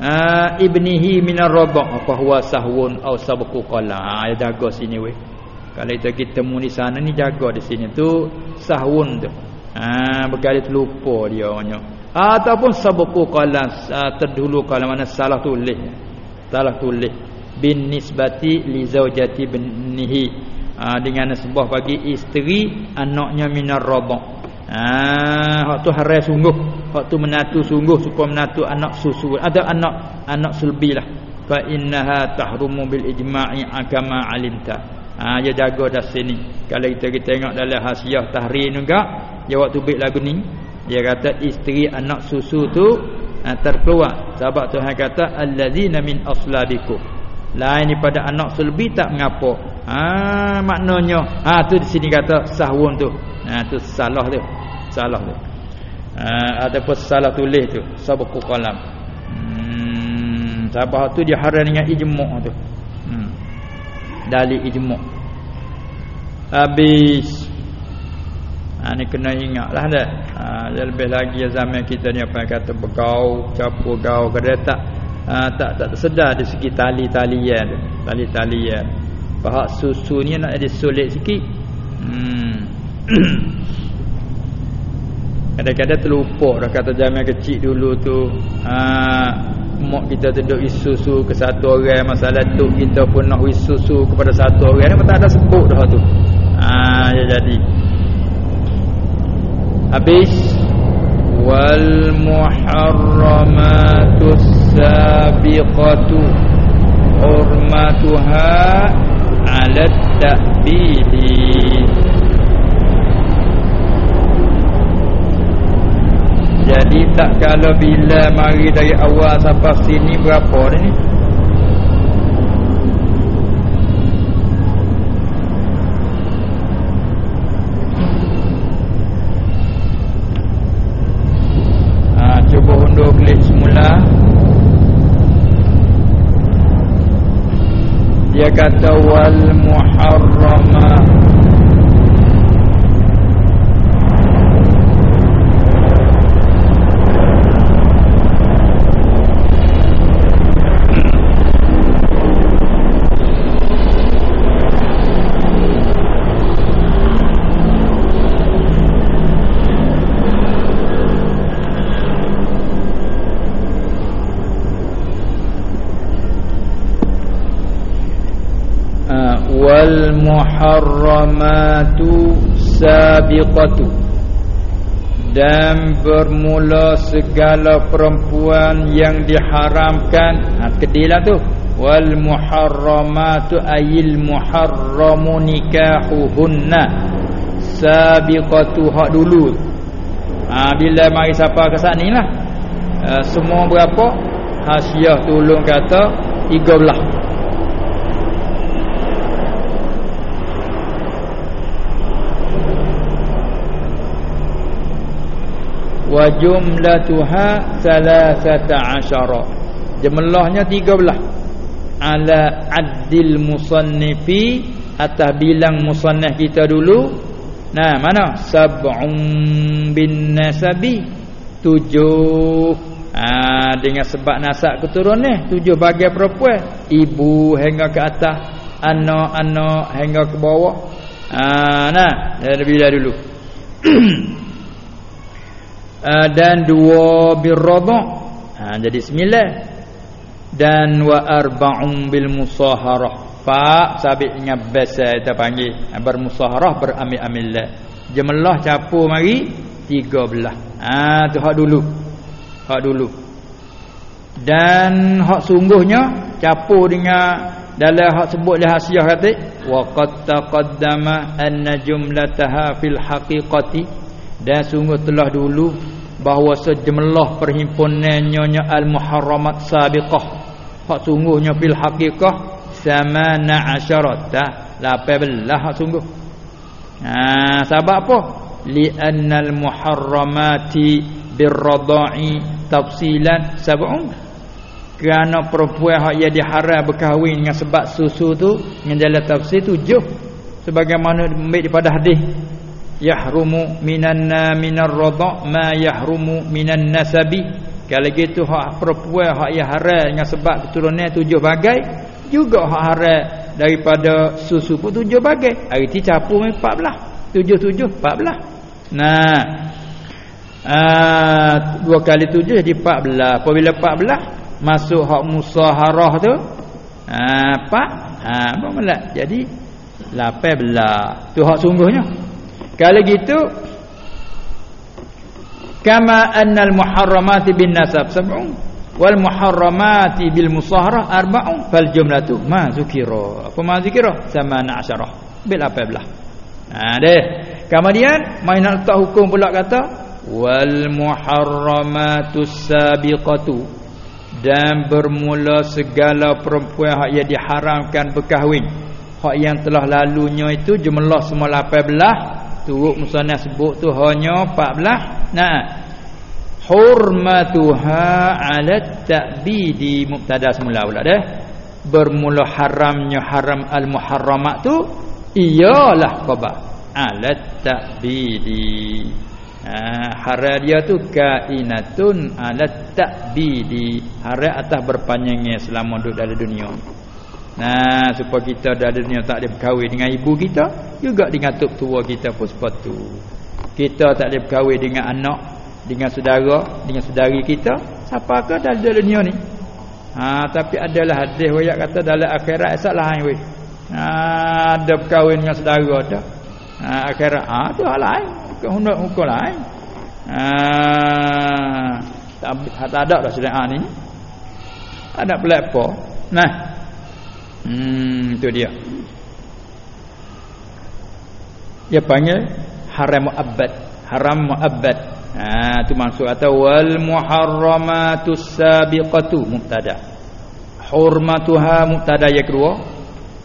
ha, ibnihi minar rabak apa huwa sahwun au sabqu qala. Ha, jaga sini weh. Kalau kita kita temu di sana ni jaga di sini tu sahwun tu. Ha berkali terlupa dia orangnya ataupun sabqu qala terdulu kalau mana salah tulis. Salah tulis. Bin nisbati li zaujati binihi ha, dengan sebuah bagi isteri anaknya minar rabak Ah, hak tu sungguh. Hak tu menatu sungguh supaya menatu anak susu. Ada anak anak sulbi lah. Fa innaha tahrumu bil ijma'i kama alimta. Ah, dia jaga dah sini. Kalau kita kita tengok dalam hasiah tahrir juga, dia waktu bait lagu ni, dia kata isteri anak susu tu ah, terkeluar. Sebab Tuhan kata allazina min aslabikum. Lain daripada anak sulbi tak mengapa. Ah, maknanya, ah tu di sini kata sahwun tu. Ah tu salah tu salah tu. Ha, ataupun salah tulis tu, sabqu qalam. Hmm, sabah tu dia haram dengan ijma' tu. Hmm. Dalil ijma'. Habis Ha, ni kena ingatlah dah. Ha, lebih lagi zaman kita ni apa yang kata begau, capu gau, kada tak ha, tak tak sedar di segi tali-talian tu. Tali-talian. Bahak susu ni nak jadi sulit sikit. Hmm. Kadang-kadang terlupa dah kata zaman kecil dulu tu. Ha, Mak kita duduk isusu ke satu orang Masalah tu kita pun nak isusu kepada satu orang. Dia tak ada sebut dah tu. Ha, ya jadi. Habis. Wal muharramatus sabiqatu. Hurmatuha Ala ta'bili Jadi tak kalau bila mari dari awal sampai sini berapa ni? Ha, cuba undur klik semula. Dia kata wal muharramah muharramatu sabiqatu. Dan bermula segala perempuan yang diharamkan. Ha kedilah tu. Wal muharramatu ayil muharramu nikahuhunna. Sabiqatu hak dulu. Ha bila mari siapa ke sana lah. Ha, semua berapa? Hasiah tolong kata 13 wa jumlatuha salasata asyara. Jumlahnya 13 ala addil musannifi atas bilang musannaf kita dulu. Nah mana? Sab'un bin nasabi. Tujuh. Ha, dengan sebab nasab keturunan tujuh bagai perempuan. Ibu hingga ke atas anak-anak hingga ke bawah. Ha, nah dari bila dulu uh, dan dua birradha ha jadi sembilan. Dan wa arba'un bil musaharah fa sabit bahasa kita panggil. Ha, bermusaharah beramil-amillah jumlah capu mari 13 ah ha, tu hak dulu. Hak dulu. Dan hak sungguhnya capu dengan dalam hak sebut le hasiah kata wa qad taqaddama anna jumlataha fil haqiqati. Dan sungguh telah dulu bahawa sejumlah perhimpunan nyonya al-muharramat sabiqah hak sungguhnya fil haqiqah sama na asyarata 18 hak sungguh. Ha sebab apa? Li annal muharramati birrada'i tafsilan sab'un. Kerana perempuan hak yang diharam berkahwin dengan sebab susu tu dengan jalan tafsir tujuh. Sebagaimana ambil daripada hadis yahrumu minan minar radha ma yahrumu minan nasabi. Kalau gitu hak perempuan hak yang haram dengan sebab keturunan tujuh bagai juga hak haram daripada susu pun tujuh bagai. Hari ti capu 14 tujuh tujuh 14 nah uh, dua kali tujuh jadi 14 apabila 14 masuk hak musaharah tu ah uh, ha apa melak jadi 18 tu hak sungguhnya kalau gitu kama annal muharramati bin nasab sab'un wal muharramati bil musaharah arba'un fal jumlatu ma zukira. Apa ma zukira? Sama asyarah. Bil apa belah? Ha deh. Kemudian main nak hukum pula kata wal muharramatus sabiqatu dan bermula segala perempuan hak yang diharamkan berkahwin. Hak yang telah lalunya itu jumlah semua 18 turut musannaf sebut tu hanya 14 nah. Hurmatuha ala ta'bidi mubtada semula pula dah. Bermula haramnya haram al muharramat tu ialah khabar. Ala ta'bidi. Ha, haram dia tu kainatun ala ta'bidi. Haram atas berpanjangnya selama duduk dalam dunia Nah, supaya kita dah ada dunia tak ada berkahwin dengan ibu kita, juga dengan tok tua kita pun sepatu. Kita tak ada berkahwin dengan anak, dengan saudara, dengan saudari kita, siapa ke dalam dunia ni? Ha, tapi adalah hadis wayak kata dalam akhirat esok lain weh. Ha, ada berkahwin dengan saudara dah. Ha, akhirat ha, tu hal lain, hukum hukum lain. Ha, tak, tak ada dah sedang ni. Ada pelepor. Nah, Hmm itu dia. Dia panggil haram muabbad, haram muabbad. Ha tu maksud atau wal muharramatus sabiqatu mubtada. Hurmatuha mubtada yang kedua.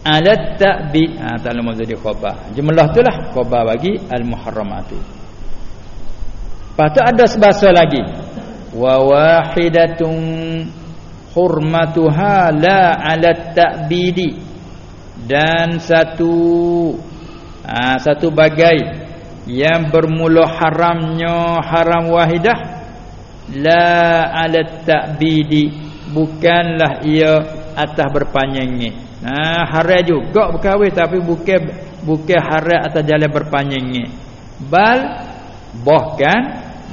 Alat ta'bi ha tak lama jadi khabar. Jumlah itulah khabar bagi al muharramatu. Patut ada sebasa lagi. Wa wahidatun hurmatuha la ala ta'bidi. Dan satu ha, satu bagai yang bermula haramnya haram wahidah la ala ta'bidi. Bukanlah ia atas berpanjangnya. Nah ha, haram juga berkahwin tapi bukan bukan haram atas jalan berpanjangnya. Bal bahkan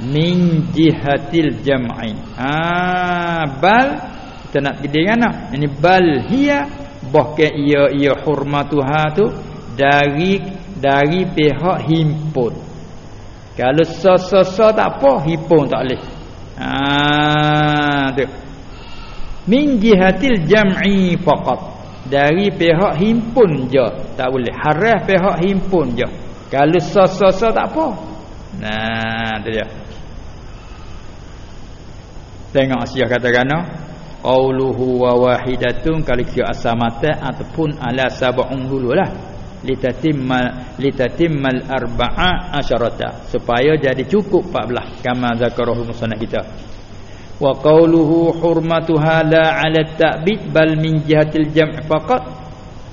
min jihatil jam'i. Ah bal kita nak pergi dengan nak. Ini bal hiya bahkan ia ia hurmatuha tu dari dari pihak himpun. Kalau so-so-so tak apa himpun tak boleh. Ha tu. Min jihatil jam'i faqat. Dari pihak himpun je. Tak boleh. Harah pihak himpun je. Kalau so-so-so tak apa. Nah tu dia. Tengok siah kata-kata qauluhu wa wahidatun kali kira asal ataupun ala sab'un dululah litatimma litatimmal arba'a asyarata. Supaya jadi cukup 14 kama zakarahu musannaf kita. Wa qauluhu hurmatuha la 'ala ta'bid bal min jihatil jam' faqat.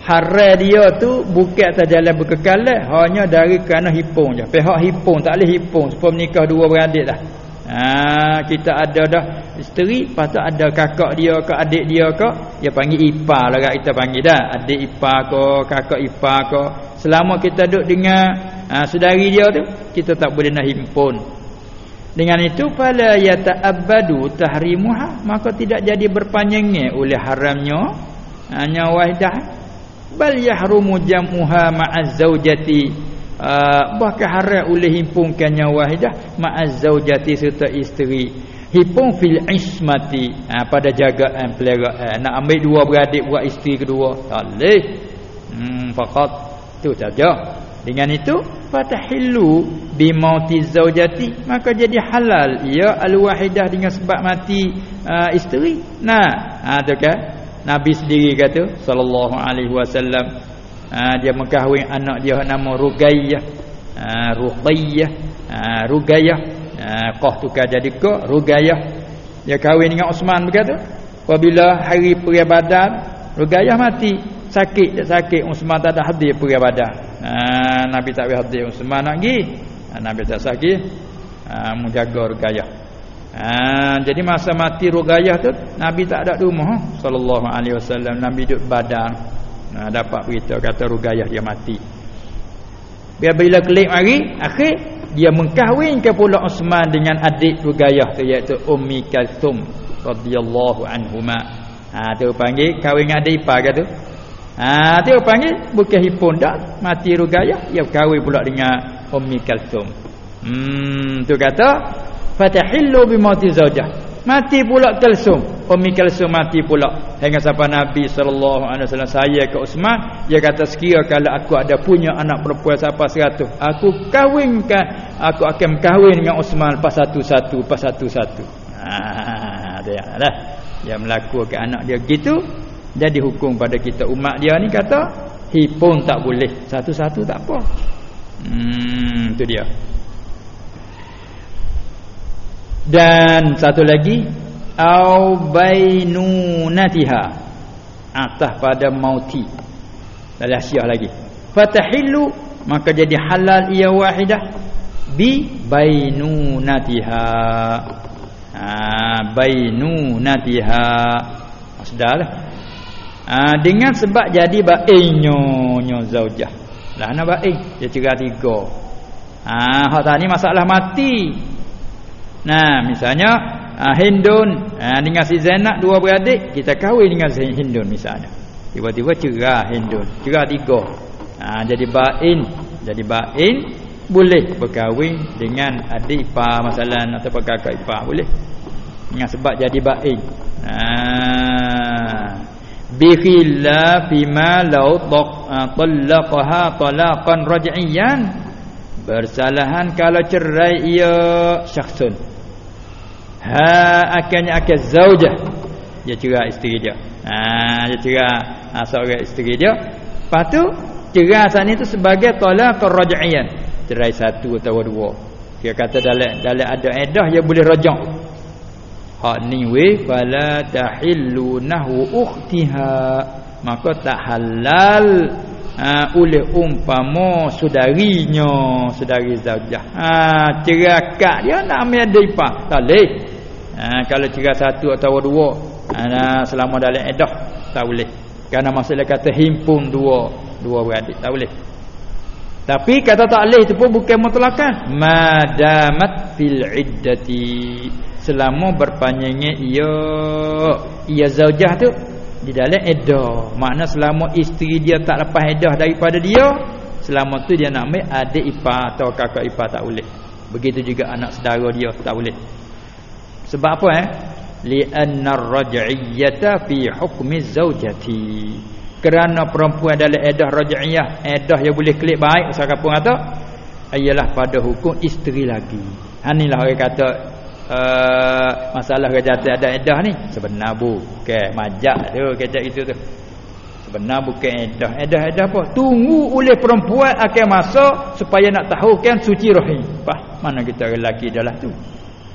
Haram dia tu bukan atas jalan berkekalan hanya dari kerana hipung je. Pihak hipung tak boleh hipung supaya menikah dua beradik dah Ha, kita ada dah isteri, patut ada kakak dia ke adik dia ke, dia panggil ipar lah kita panggil dah. Adik ipar ke, kakak ipar ke. Selama kita duduk dengan ha, saudari dia tu, kita tak boleh nak himpun. Dengan itu fala yata'abbadu tahrimuha, maka tidak jadi berpanjangnya oleh haramnya hanya wahidah. Bal yahrumu jam'uha ma'az zaujati uh, bahkan haram oleh himpunkannya wahidah ma'az zaujati serta isteri. Himpun fil ismati. Ha, pada jagaan peliharaan nak ambil dua beradik buat isteri kedua. Tak boleh. Hmm faqat tu saja. Dengan itu fatahillu bi mauti zaujati maka jadi halal. Ia al wahidah dengan sebab mati uh, isteri. Nah ha tu kan? Nabi sendiri kata sallallahu alaihi wasallam ha, dia mengkahwin anak dia nama Rugayyah ha, Ruqayyah. Ha, Rugayyah ha, qah tukar jadi ka Rugayyah dia kahwin dengan Osman berkata apabila hari perayaan badan Rugayyah mati. Sakit dia sakit Osman tak ada hadir perayaan badan ha, Nabi tak boleh hadir Osman nak pergi. Ha, Nabi tak sakit. Ha, menjaga Rugayyah Ha, jadi masa mati Rugayah tu Nabi tak ada rumah sallallahu alaihi wasallam. Nabi duduk badan Nah dapat berita kata Rugayah dia mati. Biar bila kelik mari, akhir dia mengkahwinkan pula Osman dengan adik Rugayah tu iaitu Ummi Kalthum radhiyallahu anhuma. Ha tu panggil kahwin adik ipar ke tu. Ha tu panggil bukan hipun dak, mati Rugayah dia kahwin pula dengan Ummi Kalthum. Hmm tu kata fatahillu bi mauti zaujah mati pula kalsum. Umi kalsum mati pula. Hingga sampai nabi sallallahu alaihi wasallam saya ke Uthman dia kata sekira kalau aku ada punya anak perempuan siapa seratus aku kawinkan aku akan kahwin dengan Uthman pas satu-satu pas satu-satu. Ha dia dah dia melakukan anak dia gitu jadi hukum pada kita. Umat dia ni kata hipun tak boleh. Satu-satu tak apa. Hmm tu dia dan satu lagi au bainunatiha. Atas pada mauti. Dalam syiah lagi. Fatahillu maka jadi halal ia wahidah bi bainunatiha. Ha bainunatiha. Sudahlah ha, dengan sebab jadi bainyo nyo zaujah. Lah ana bain dia cerah tiga. Ha hak tadi masalah mati Nah, misalnya uh, Hindun uh, dengan si Zainab dua beradik, kita kahwin dengan si Hindun misalnya. Tiba-tiba cerah Hindun, cerah tiga. Uh, jadi bain, jadi bain boleh berkahwin dengan adik ipar masalan atau kakak ipar boleh. Dengan sebab jadi bain. Ah bi khilafi ma law talaqaha talaqan raj'iyan bersalahan kalau cerai ia syakhsun ha akannya akan zaujah. Dia cerai isteri dia. Ha dia cerai ha, seorang isteri dia. Lepas tu cerai sana itu sebagai tolak raj'iyan cerai satu atau dua. Dia kata dalam dalam ada edah dia boleh rajak hak ni we fala tahillu nahu ukhtiha. Maka tak halal ha, oleh umpama saudarinya saudari zaujah. Ha cerai akak dia nak ambil ada ipar tak boleh ha, kalau cerai satu atau dua ha, selama dalam edah tak boleh. Kerana masalah kata himpun dua dua beradik tak boleh. Tapi kata tak boleh itu pun bukan mutlakan. Madamat fil iddati. Selama berpanjangnya ia ia zaujah tu di dalam edah. Makna selama isteri dia tak lepas edah daripada dia selama tu dia nak ambil adik ipar atau kakak ipar tak boleh. Begitu juga anak saudara dia tak boleh sebab apa eh? Li'anna ar-raj'iyyata fi hukmi zaujati. Kerana perempuan dalam edah raj'iyah, edah yang boleh klik baik siapa pun kata ialah pada hukum isteri lagi. Hanilah orang kata uh, masalah kejahatan ada edah ni sebenar bukan majak tu kata itu tu. Sebenar bukan edah. Edah-edah apa? Tunggu oleh perempuan akan masa supaya nak tahu kan suci rahim. Bah, mana kita lelaki adalah tu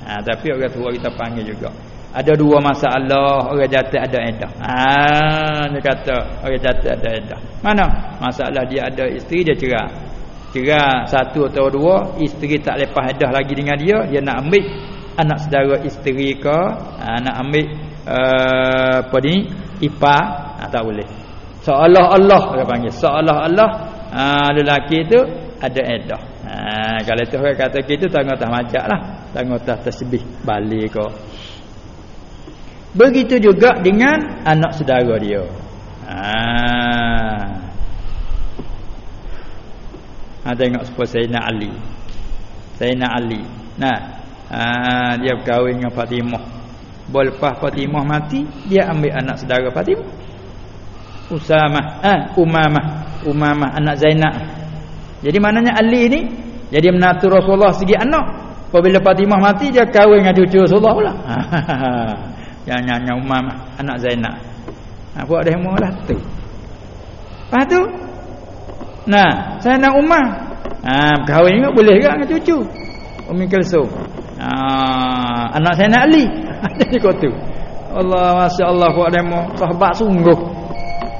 ha, tapi orang tua kita panggil juga. Ada dua masalah orang jatuh ada edah. Ha dia kata orang jatuh ada edah. Mana masalah dia ada isteri dia cerai cerai satu atau dua isteri tak lepas edah lagi dengan dia dia nak ambil anak saudara isteri ke ha, nak ambil uh, apa ni ipar ha, tak boleh. Seolah Allah orang panggil. Seolah Allah ha, lelaki itu ada edah. Ha, kalau tu orang kata kita tengok tak majak lah tengok tak tasbih balik kau begitu juga dengan anak saudara dia. Ha. Ha tengok supaya Sayyidina Ali. Sayyidina Ali. Nah ha, dia berkahwin dengan Fatimah. Boleh lepas Fatimah mati dia ambil anak saudara Fatimah. Usamah ah ha, Umamah. Umamah anak Zainab. Jadi maknanya Ali ni jadi menatur Rasulullah segi anak Apabila Fatimah mati dia kahwin dengan cucu Rasulullah pula. Yang nyanyi Umar anak Zainab. Ha buat demo lah tu. Lepas tu Nah, saya nak Umar. Ha kahwin juga boleh juga dengan cucu. Umi Kalsum. Ha anak saya nak Ali. Ada juga tu. Allah masya-Allah buat demo sahabat sungguh.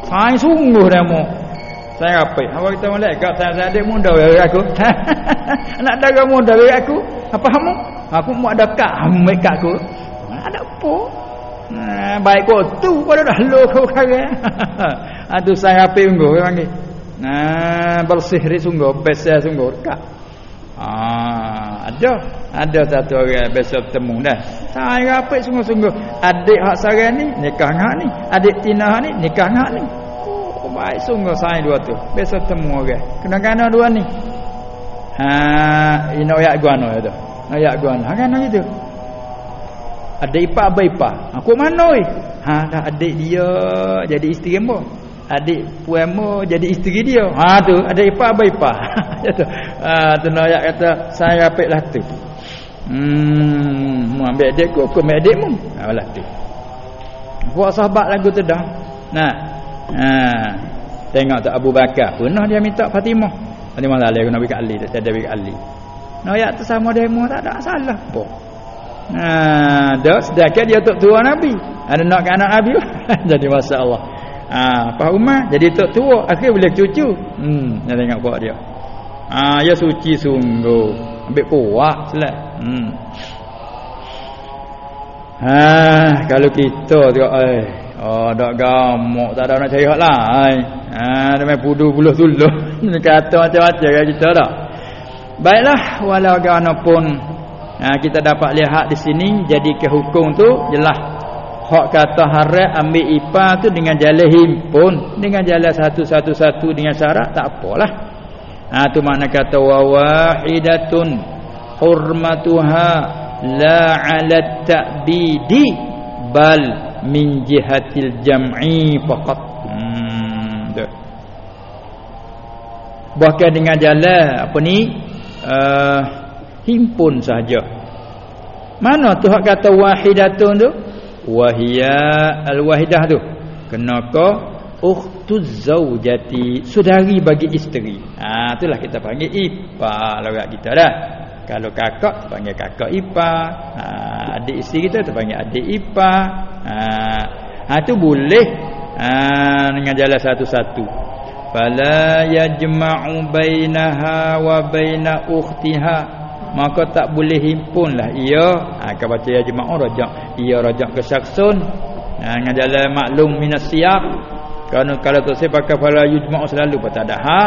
Saya sungguh demo. Saya apa? Apa kita? Kau saya adik muda dari aku. Anak dara muda dari aku. Apa kamu? Aku mau ada kak ambil kak aku. Ada apa? Nah, baik kau tu pada dah lo kau kaya. Aduh saya apa unggu orang ni. Nah, bersih ri sungguh, besar sungguh kak. Ah, ada ada satu orang besok temu dah. Saya apa sungguh-sungguh. Adik hak sarang ni nikah ngak ni. Adik Tina ni nikah ngak ni. Oh, baik sungguh saya dua tu. Besok temu orang. Kena-kena dua ni. Ha ino ya guano itu. ayat gua nah kan gitu adik ipar abai ipar aku mana oi ha dah adik dia jadi isteri mo adik puan mo jadi isteri dia. Ha tu. Adik ipar abai ipar tu. Ha tu ayat kata saya apiklah tu hmm mu ambil adik ku aku ambil adikmu ha lah tu buat sahabat lagu tu dah. Nah. Ha. Tengok tak Abu Bakar. Pernah dia minta Fatimah Fatimah lah dia Nabi Ali tak ada Nabi Ali Nah ayat tu sama demo tak ada salah apa. Ha dah sedekah dia tok tua Nabi. Ada nak ke anak Nabi jadi masya-Allah. Ha Pak Umar jadi tok tua akhir boleh cucu. Hmm dia tengok buat dia. Ha ya suci sungguh. Ambil kuat selak. Hmm. Ha kalau kita tengok eh Oh, dak gamuk tak ada nak cari hak lain. Ha, dia main pudu puluh dulu. Kata macam-macam kita dah. Baiklah walaupun ha, kita dapat lihat di sini jadi ke hukum tu jelas hak kata harat ambil ipa tu dengan jalan himpun dengan jalan satu-satu-satu dengan syarat tak apalah. Ha tu makna kata wa wahidatun hurmatuha la 'ala ta'bidi bal min jihatil jam'i faqat. Hmm, Bahkan dengan jalan apa ni uh, himpun saja. Mana tu hak kata wahidatun tu? Wahia al-wahidah tu. Kenapa? Ukhtuz zaujati, saudari bagi isteri. Ha itulah kita panggil ipa logat kita dah. Kalau kakak panggil kakak ipa, ha, adik isteri kita tu panggil adik ipa. Ha ha tu boleh ha, dengan jalan satu-satu. Fala yajma'u bainaha wa baina ukhtiha. Maka tak boleh himpunlah ia. Ha akan baca yajma'u rajak. Ia rajak ke saksun ha, dengan jalan maklum minas siyaq kerana kalau tu saya pakai fala yajma'u selalu pada ada ha?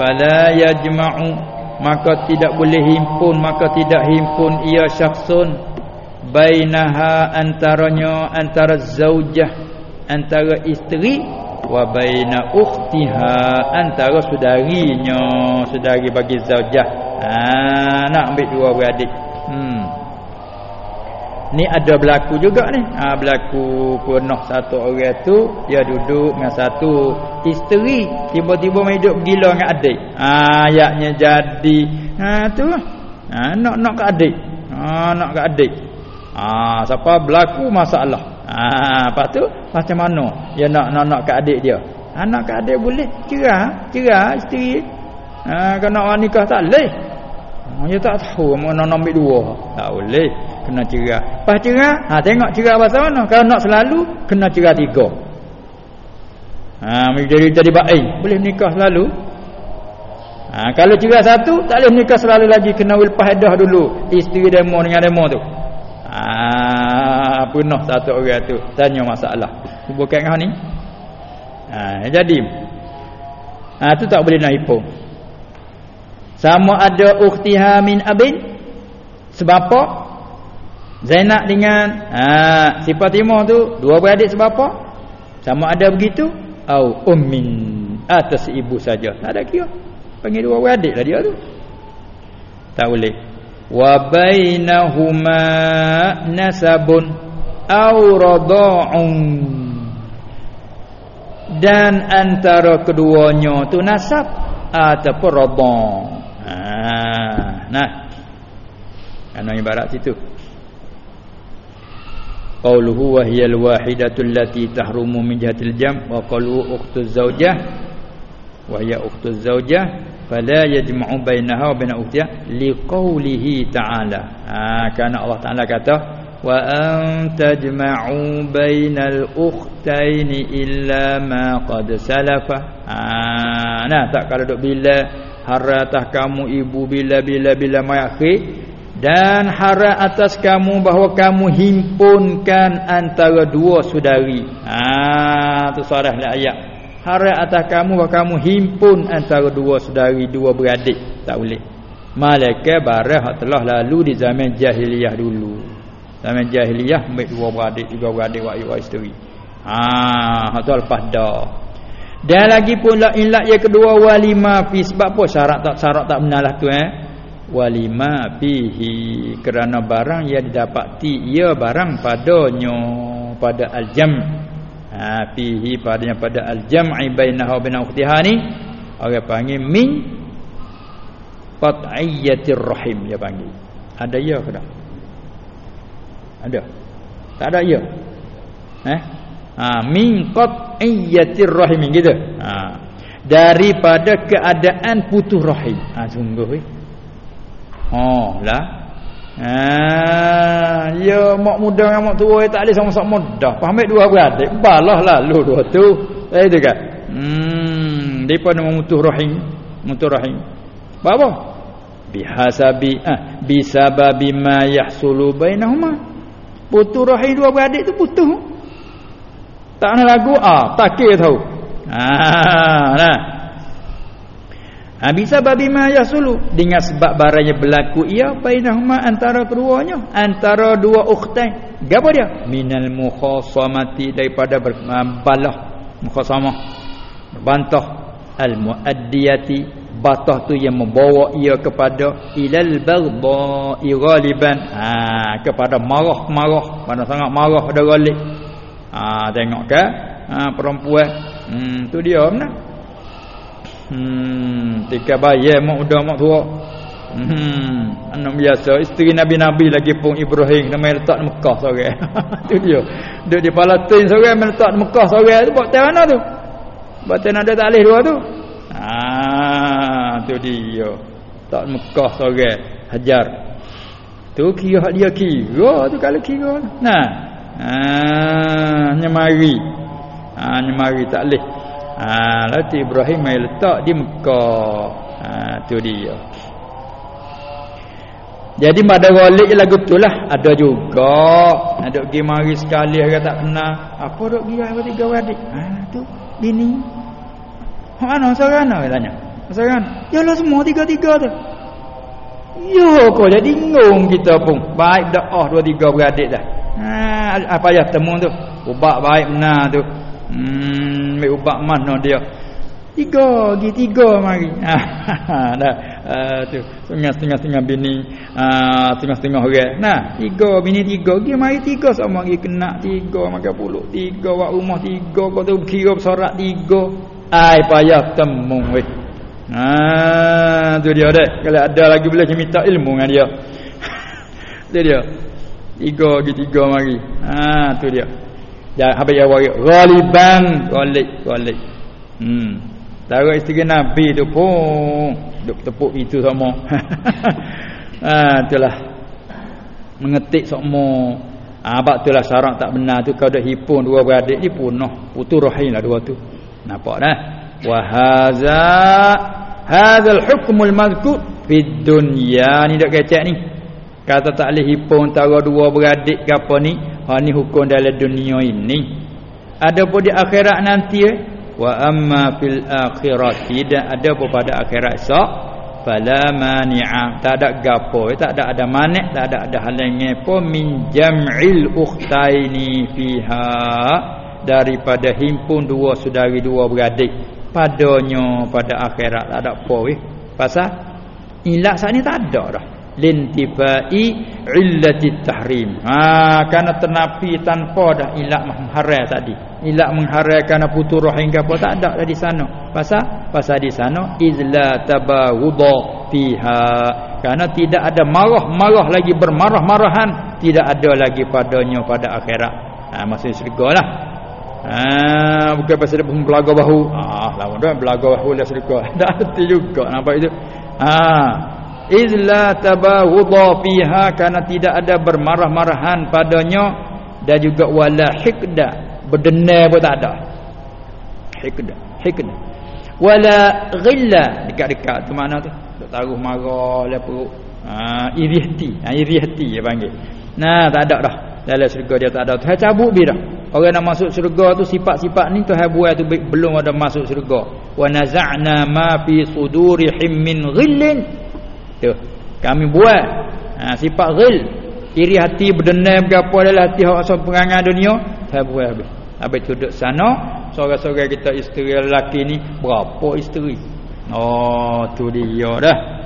Fala yajma'u maka tidak boleh himpun maka tidak himpun ia saksun bainaha antaranya antara zaujah antara isteri wa baina ukhtiha antara saudarinya. Saudari bagi zaujah. Ha nak ambil dua beradik. Hmm ni ada berlaku juga ni ha berlaku pernah satu orang tu dia duduk dengan satu isteri tiba-tiba mai hidup gila dengan adik ha ayatnya jadi ha tu ha nak nak ke adik ha nak ke adik ha siapa berlaku masalah Ah, ha, lepas tu macam mana dia nak nak nak ke adik dia? Anak ke adik boleh cerah, cerah isteri. Ha, nak nikah tak boleh. Ha, dia tak tahu mana nak ambil dua. Tak boleh. Kena cerah. Lepas cerah, ha, tengok cerah pasal mana. Kalau nak selalu, kena cerah tiga. Ha, jadi jadi baik. Boleh nikah selalu. Ha, kalau cerah satu, tak boleh nikah selalu lagi. Kena wilpah edah dulu. Isteri demo dengan demo tu. Ah punah satu orang tu tanya masalah. Bukan kau ni. Ha jadi ha tu tak boleh nak hipo. Sama ada ukhtiha min abin sebab apa? Zainab dengan ha si Fatimah tu dua beradik sebab apa? Sama ada begitu au ummin atas ibu saja. Tak ada kira. Panggil dua beradik lah dia tu. Tak boleh wa bainahuma nasabun aw radha'un dan antara keduanya tu nasab ataupun radha' ha nah ana ibarat situ qauluhu wa hiya alwahidatu allati tahrumu min jihatil jam wa qalu ukhtuz zawjah wa hiya ukhtuz zawjah fala yajma'u bainaha wa bain ukhtiha liqaulihi ta'ala. Ha kana Allah taala kata wa an tajma'u bainal ukhtaini illa ma qad salafa. Ha nah tak kalau duk bila haratah kamu ibu bila bila bila mai akhir dan harat atas kamu bahawa kamu himpunkan antara dua saudari. Ha tu sarahlah ayat. Harat atas kamu bahawa kamu himpun antara dua saudari dua beradik. Tak boleh. Malaikat barah telah lalu di zaman jahiliyah dulu. Zaman jahiliyah ambil dua beradik tiga beradik wa iwa isteri ha hak tu lepas dah. Dan lagi pun la ilat yang kedua walima fi sebab apa syarat tak syarat tak benar lah tu eh walima fihi kerana barang yang didapati ia barang padanya pada al-jam. Ha fihi padanya pada al-jam'i bainahu bain ukhtiha ni orang panggil min qat'iyatir rahim dia panggil. Ada ya ke tak? Ada? Tak ada ya? Eh? Ha min qat'iyatir rahim gitu. Ha. Daripada keadaan putus rahim. Ha sungguh eh Oh lah. Ha, ya mak muda dengan mak tua tak boleh sama-sama dah. Paham dua beradik. Balah lalu dua tu. Eh tu kan. Hmm, depa nama mutuh rahim, mutuh rahim. Apa? Bihasabi ah bisababi ma yahsulu bainahuma. Putuh rahim dua beradik tu putuh. Tak nak lagu ah, takir tahu. Ah, nah. Ha, bisa babi ma yasulu dengan sebab barangnya berlaku ia bainahuma antara keduanya. Antara dua ukhtain gapo dia? Minal mukhasamati daripada berbalah mukhasamah. Berbantah. Al muaddiyati batah tu yang membawa ia kepada ilal baghdha ghaliban. Ha kepada marah-marah. Pada sangat marah pada ghalib ha tengok ke? Ha perempuan. Hmm tu dia mana Hmm, tika bayar mak muda mak tua. Hmm, anak biasa isteri nabi-nabi lagi pun Ibrahim nama letak di Mekah sore. tu dia. Duduk di Palestin sore letak di Mekah sore tu buat teh mana tu? Buat ada taklih dua tu. Ah, tu dia. Tak Mekah sore hajar. Tu kira dia kira tu kalau kira. Nah. Ah, nyemari. Ah, nyemari tak leh. Ha lalu Ibrahim mai letak di Mekah. Ha tu dia. Jadi pada walik lagu itulah ada juga ada pergi mari sekali orang tak kenal. Apa dok pergi apa tiga adik? Ha tu bini. Ha ana sarana tanya. Sarana. Yalah semua tiga-tiga tu. Yo kau jadi ngong kita pun. Baik dah oh dua tiga beradik dah. Ha apa ya temu tu? Ubak baik benar tu. Hmm, ambil ubat mana dia? Tiga, pergi tiga mari. Ha, dah. Uh, tu, setengah-setengah bini, uh, setengah-setengah orang. Nah, tiga bini tiga, pergi mari tiga sama pergi kena tiga makan puluk, tiga wak rumah tiga, kau tu kira bersorak tiga. Ai payah temu weh. Ha, tu dia dah. Kalau ada lagi boleh minta ilmu dengan dia. tu dia. Tiga pergi tiga mari. Ha, tu dia. Ya habis ya waris ghaliban ghalib ghalib. Hmm. Taruh isteri Nabi tu pun duk tepuk itu sama. ha itulah. Mengetik. Ah ha, itulah syarat tak benar tu kau dah hipun dua beradik ni punah. Putu rahim lah dua tu. Nampak dah? Wa hadza hadzal hukmul madhkur fid dunya ni dak kecek ni. Kata tak boleh hipun antara dua beradik ke apa ni Ha ni hukum dalam dunia ini. Adapun di akhirat nanti eh? wa amma fil akhirati dan ada pada akhirat esok. Fala mani'a. Tak ada gapo eh? tak ada ada manik tak ada ada halangan pun. Min jam'il ukhtaini fiha. Daripada himpun dua saudari dua beradik. Padanya pada akhirat tak ada apa weh pasal? Ilah saat ni tak ada dah lintifai illati tahrim. Ha karena ternapi tanpa dah ilak mengharai tadi. Ilak mengharai kerana putus rahim apa? Tak ada di sana. Pasal? Pasal di sana izla tabawudha fiha. Karena tidak ada marah-marah lagi bermarah-marahan tidak ada lagi padanya pada akhirat. Ha maksud syurga lah. Ha bukan pasal dia belaga bahu. Ah lama dah belaga bahu lah syurga. Dah arti juga nampak itu. Ha izla tabawudha fiha karena tidak ada bermarah-marahan padanya dan juga wala hikda berdendam pun tak ada. Hikda hikda. Wala ghilla dekat-dekat tu mana tu? Tak taruh marah lah perut. Ha iri hati ha iri hati dia panggil. Nah tak ada dah. Dalam syurga dia tak ada. Tuhan cabut bi dah. Orang nak masuk syurga tu sifat-sifat ni Tuhan buat tu belum ada masuk syurga. Wa naza'na ma fi sudurihim min ghillin Tu. Kami buat ha, sifat ghil, iri hati berdendam ke apa dalam hati hak asal perangai dunia, saya buat habis. Habis tu duduk sana, seorang-seorang kita isteri lelaki ni berapa isteri? Oh, tu dia dah.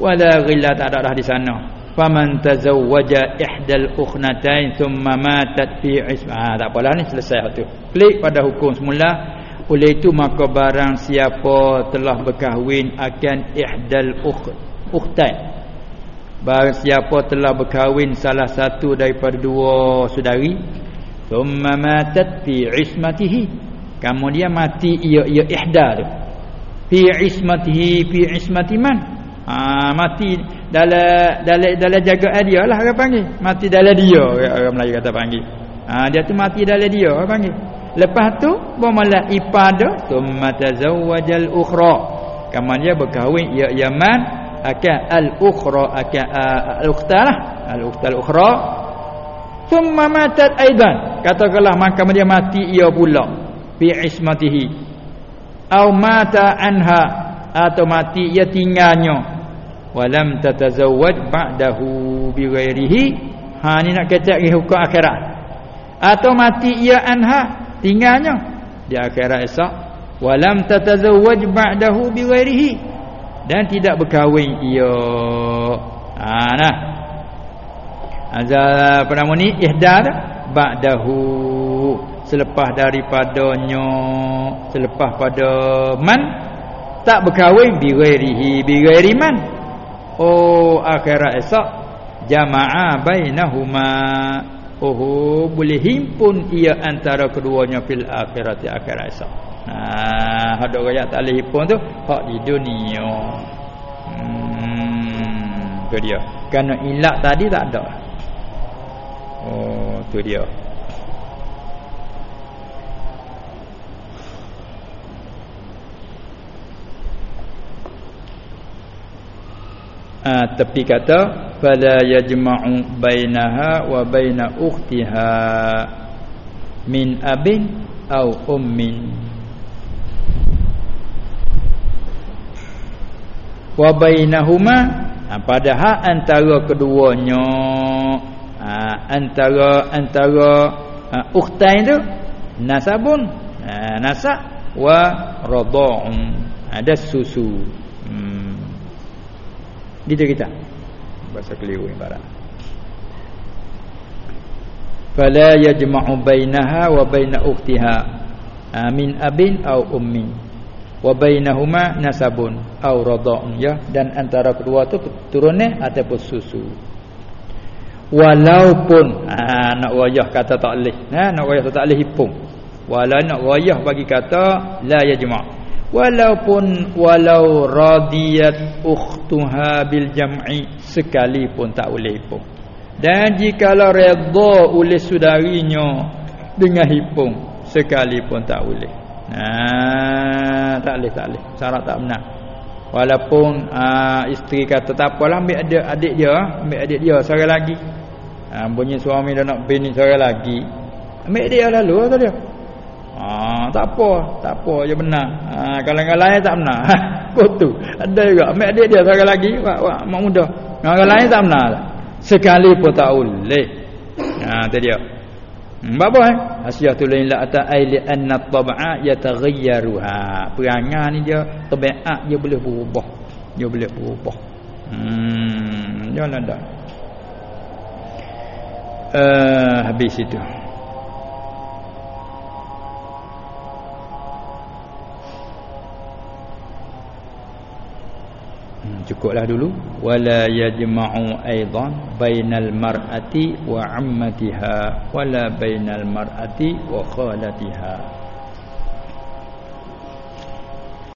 wala ghilla tak ada dah di sana faman tazawwaja ihdal ukhnatain thumma matat fi isma ha, tak apalah ni selesai tu klik pada hukum semula oleh itu maka barang siapa telah berkahwin akan ihdal ukh ukhtain barang siapa telah berkahwin salah satu daripada dua saudari thumma matat fi ismatihi. Kemudian mati ia ia ihda tu fi ismatihi fi ismati man? Ha, mati dalam dalam dalam jagaan dia lah orang panggil. Mati dalam dia orang Melayu kata panggil. Ha, dia tu mati dalam dia orang panggil. Lepas tu bermula ipada thumma tazawwajal ukhra. Kemudian berkahwin ia yaman akan al ukhra akan al ukhta lah. Al ukhta al ukhra thumma matat aidan. Katakanlah maka dia mati ia pula. Fi ismatihi. Au mata anha. Atau mati ia tinggalnya. Walam tatazawwaj ba'dahu bi ghairihi ha ni nak kata hukum akhirat. Atau mati ia anha. Tinggalnya. Di akhirat esok. Walam tatazawwaj ba'dahu bi ghairihi dan tidak berkahwin ia ha nah. Azal apa nama ni? Ihdad ba'dahu. Selepas daripadanya. Selepas pada man tak berkahwin bi ghairihi bi ghairi man. Oh akhirat esok jamaah bainahuma. Oh boleh himpun ia antara keduanya fil akhirat akhirat esok nah ada orang tak boleh himpun tu hak di dunia. Hmm tu dia. Kerana ilak tadi tak ada. Oh tu dia. Ha, tepi kata fala yajma'u bainaha wa baina ukhtiha min abin au ummin wa bainahuma ha, padahal antara keduanya ha, antara antara ha, ukhtain tu nasabun ha, nasab wa radha'un ada susu Gitu kita. Bahasa keliru ibarat. Fala yajma'u bainaha wa baina ukhtiha min abin au ummin wa bainahuma nasabun au radha'un ya dan antara kedua tu keturunan ataupun susu. Walaupun ha, nak wayah kata tak leh. Ha, nak wayah tak leh hipung. Walau nak wayah bagi kata la yajma' walaupun walau radiyat ukhtuha bil jam'i sekalipun tak boleh hipung dan jikalau redha oleh saudarinya dengan hipung sekalipun tak boleh nah tak boleh tak boleh syarat tak benar walaupun aa, isteri kata tak apalah ambil adik, adik dia ambil adik dia seorang lagi ha, bunyi suami dia nak bini seorang lagi ambil dia lalu atau dia Ha, tak apa, tak apa je benar. Ha, kalau yang lain tak benar. Kutu. Ada juga ambil adik dia seorang lagi, wak wak mak muda. Yang lain tak benar. Sekali pun tak boleh. Ha, tu dia. Hmm, apa eh? Asyatu lain la ata aili anna tab'a yataghayyaruha. Perangai ni dia tabiat dia boleh berubah. Dia boleh berubah. Hmm, jangan ada. Uh, habis itu. Cukuplah dulu. Wala yajma'u aidan bainal mar'ati wa ammatiha. Wala bainal mar'ati wa khalatiha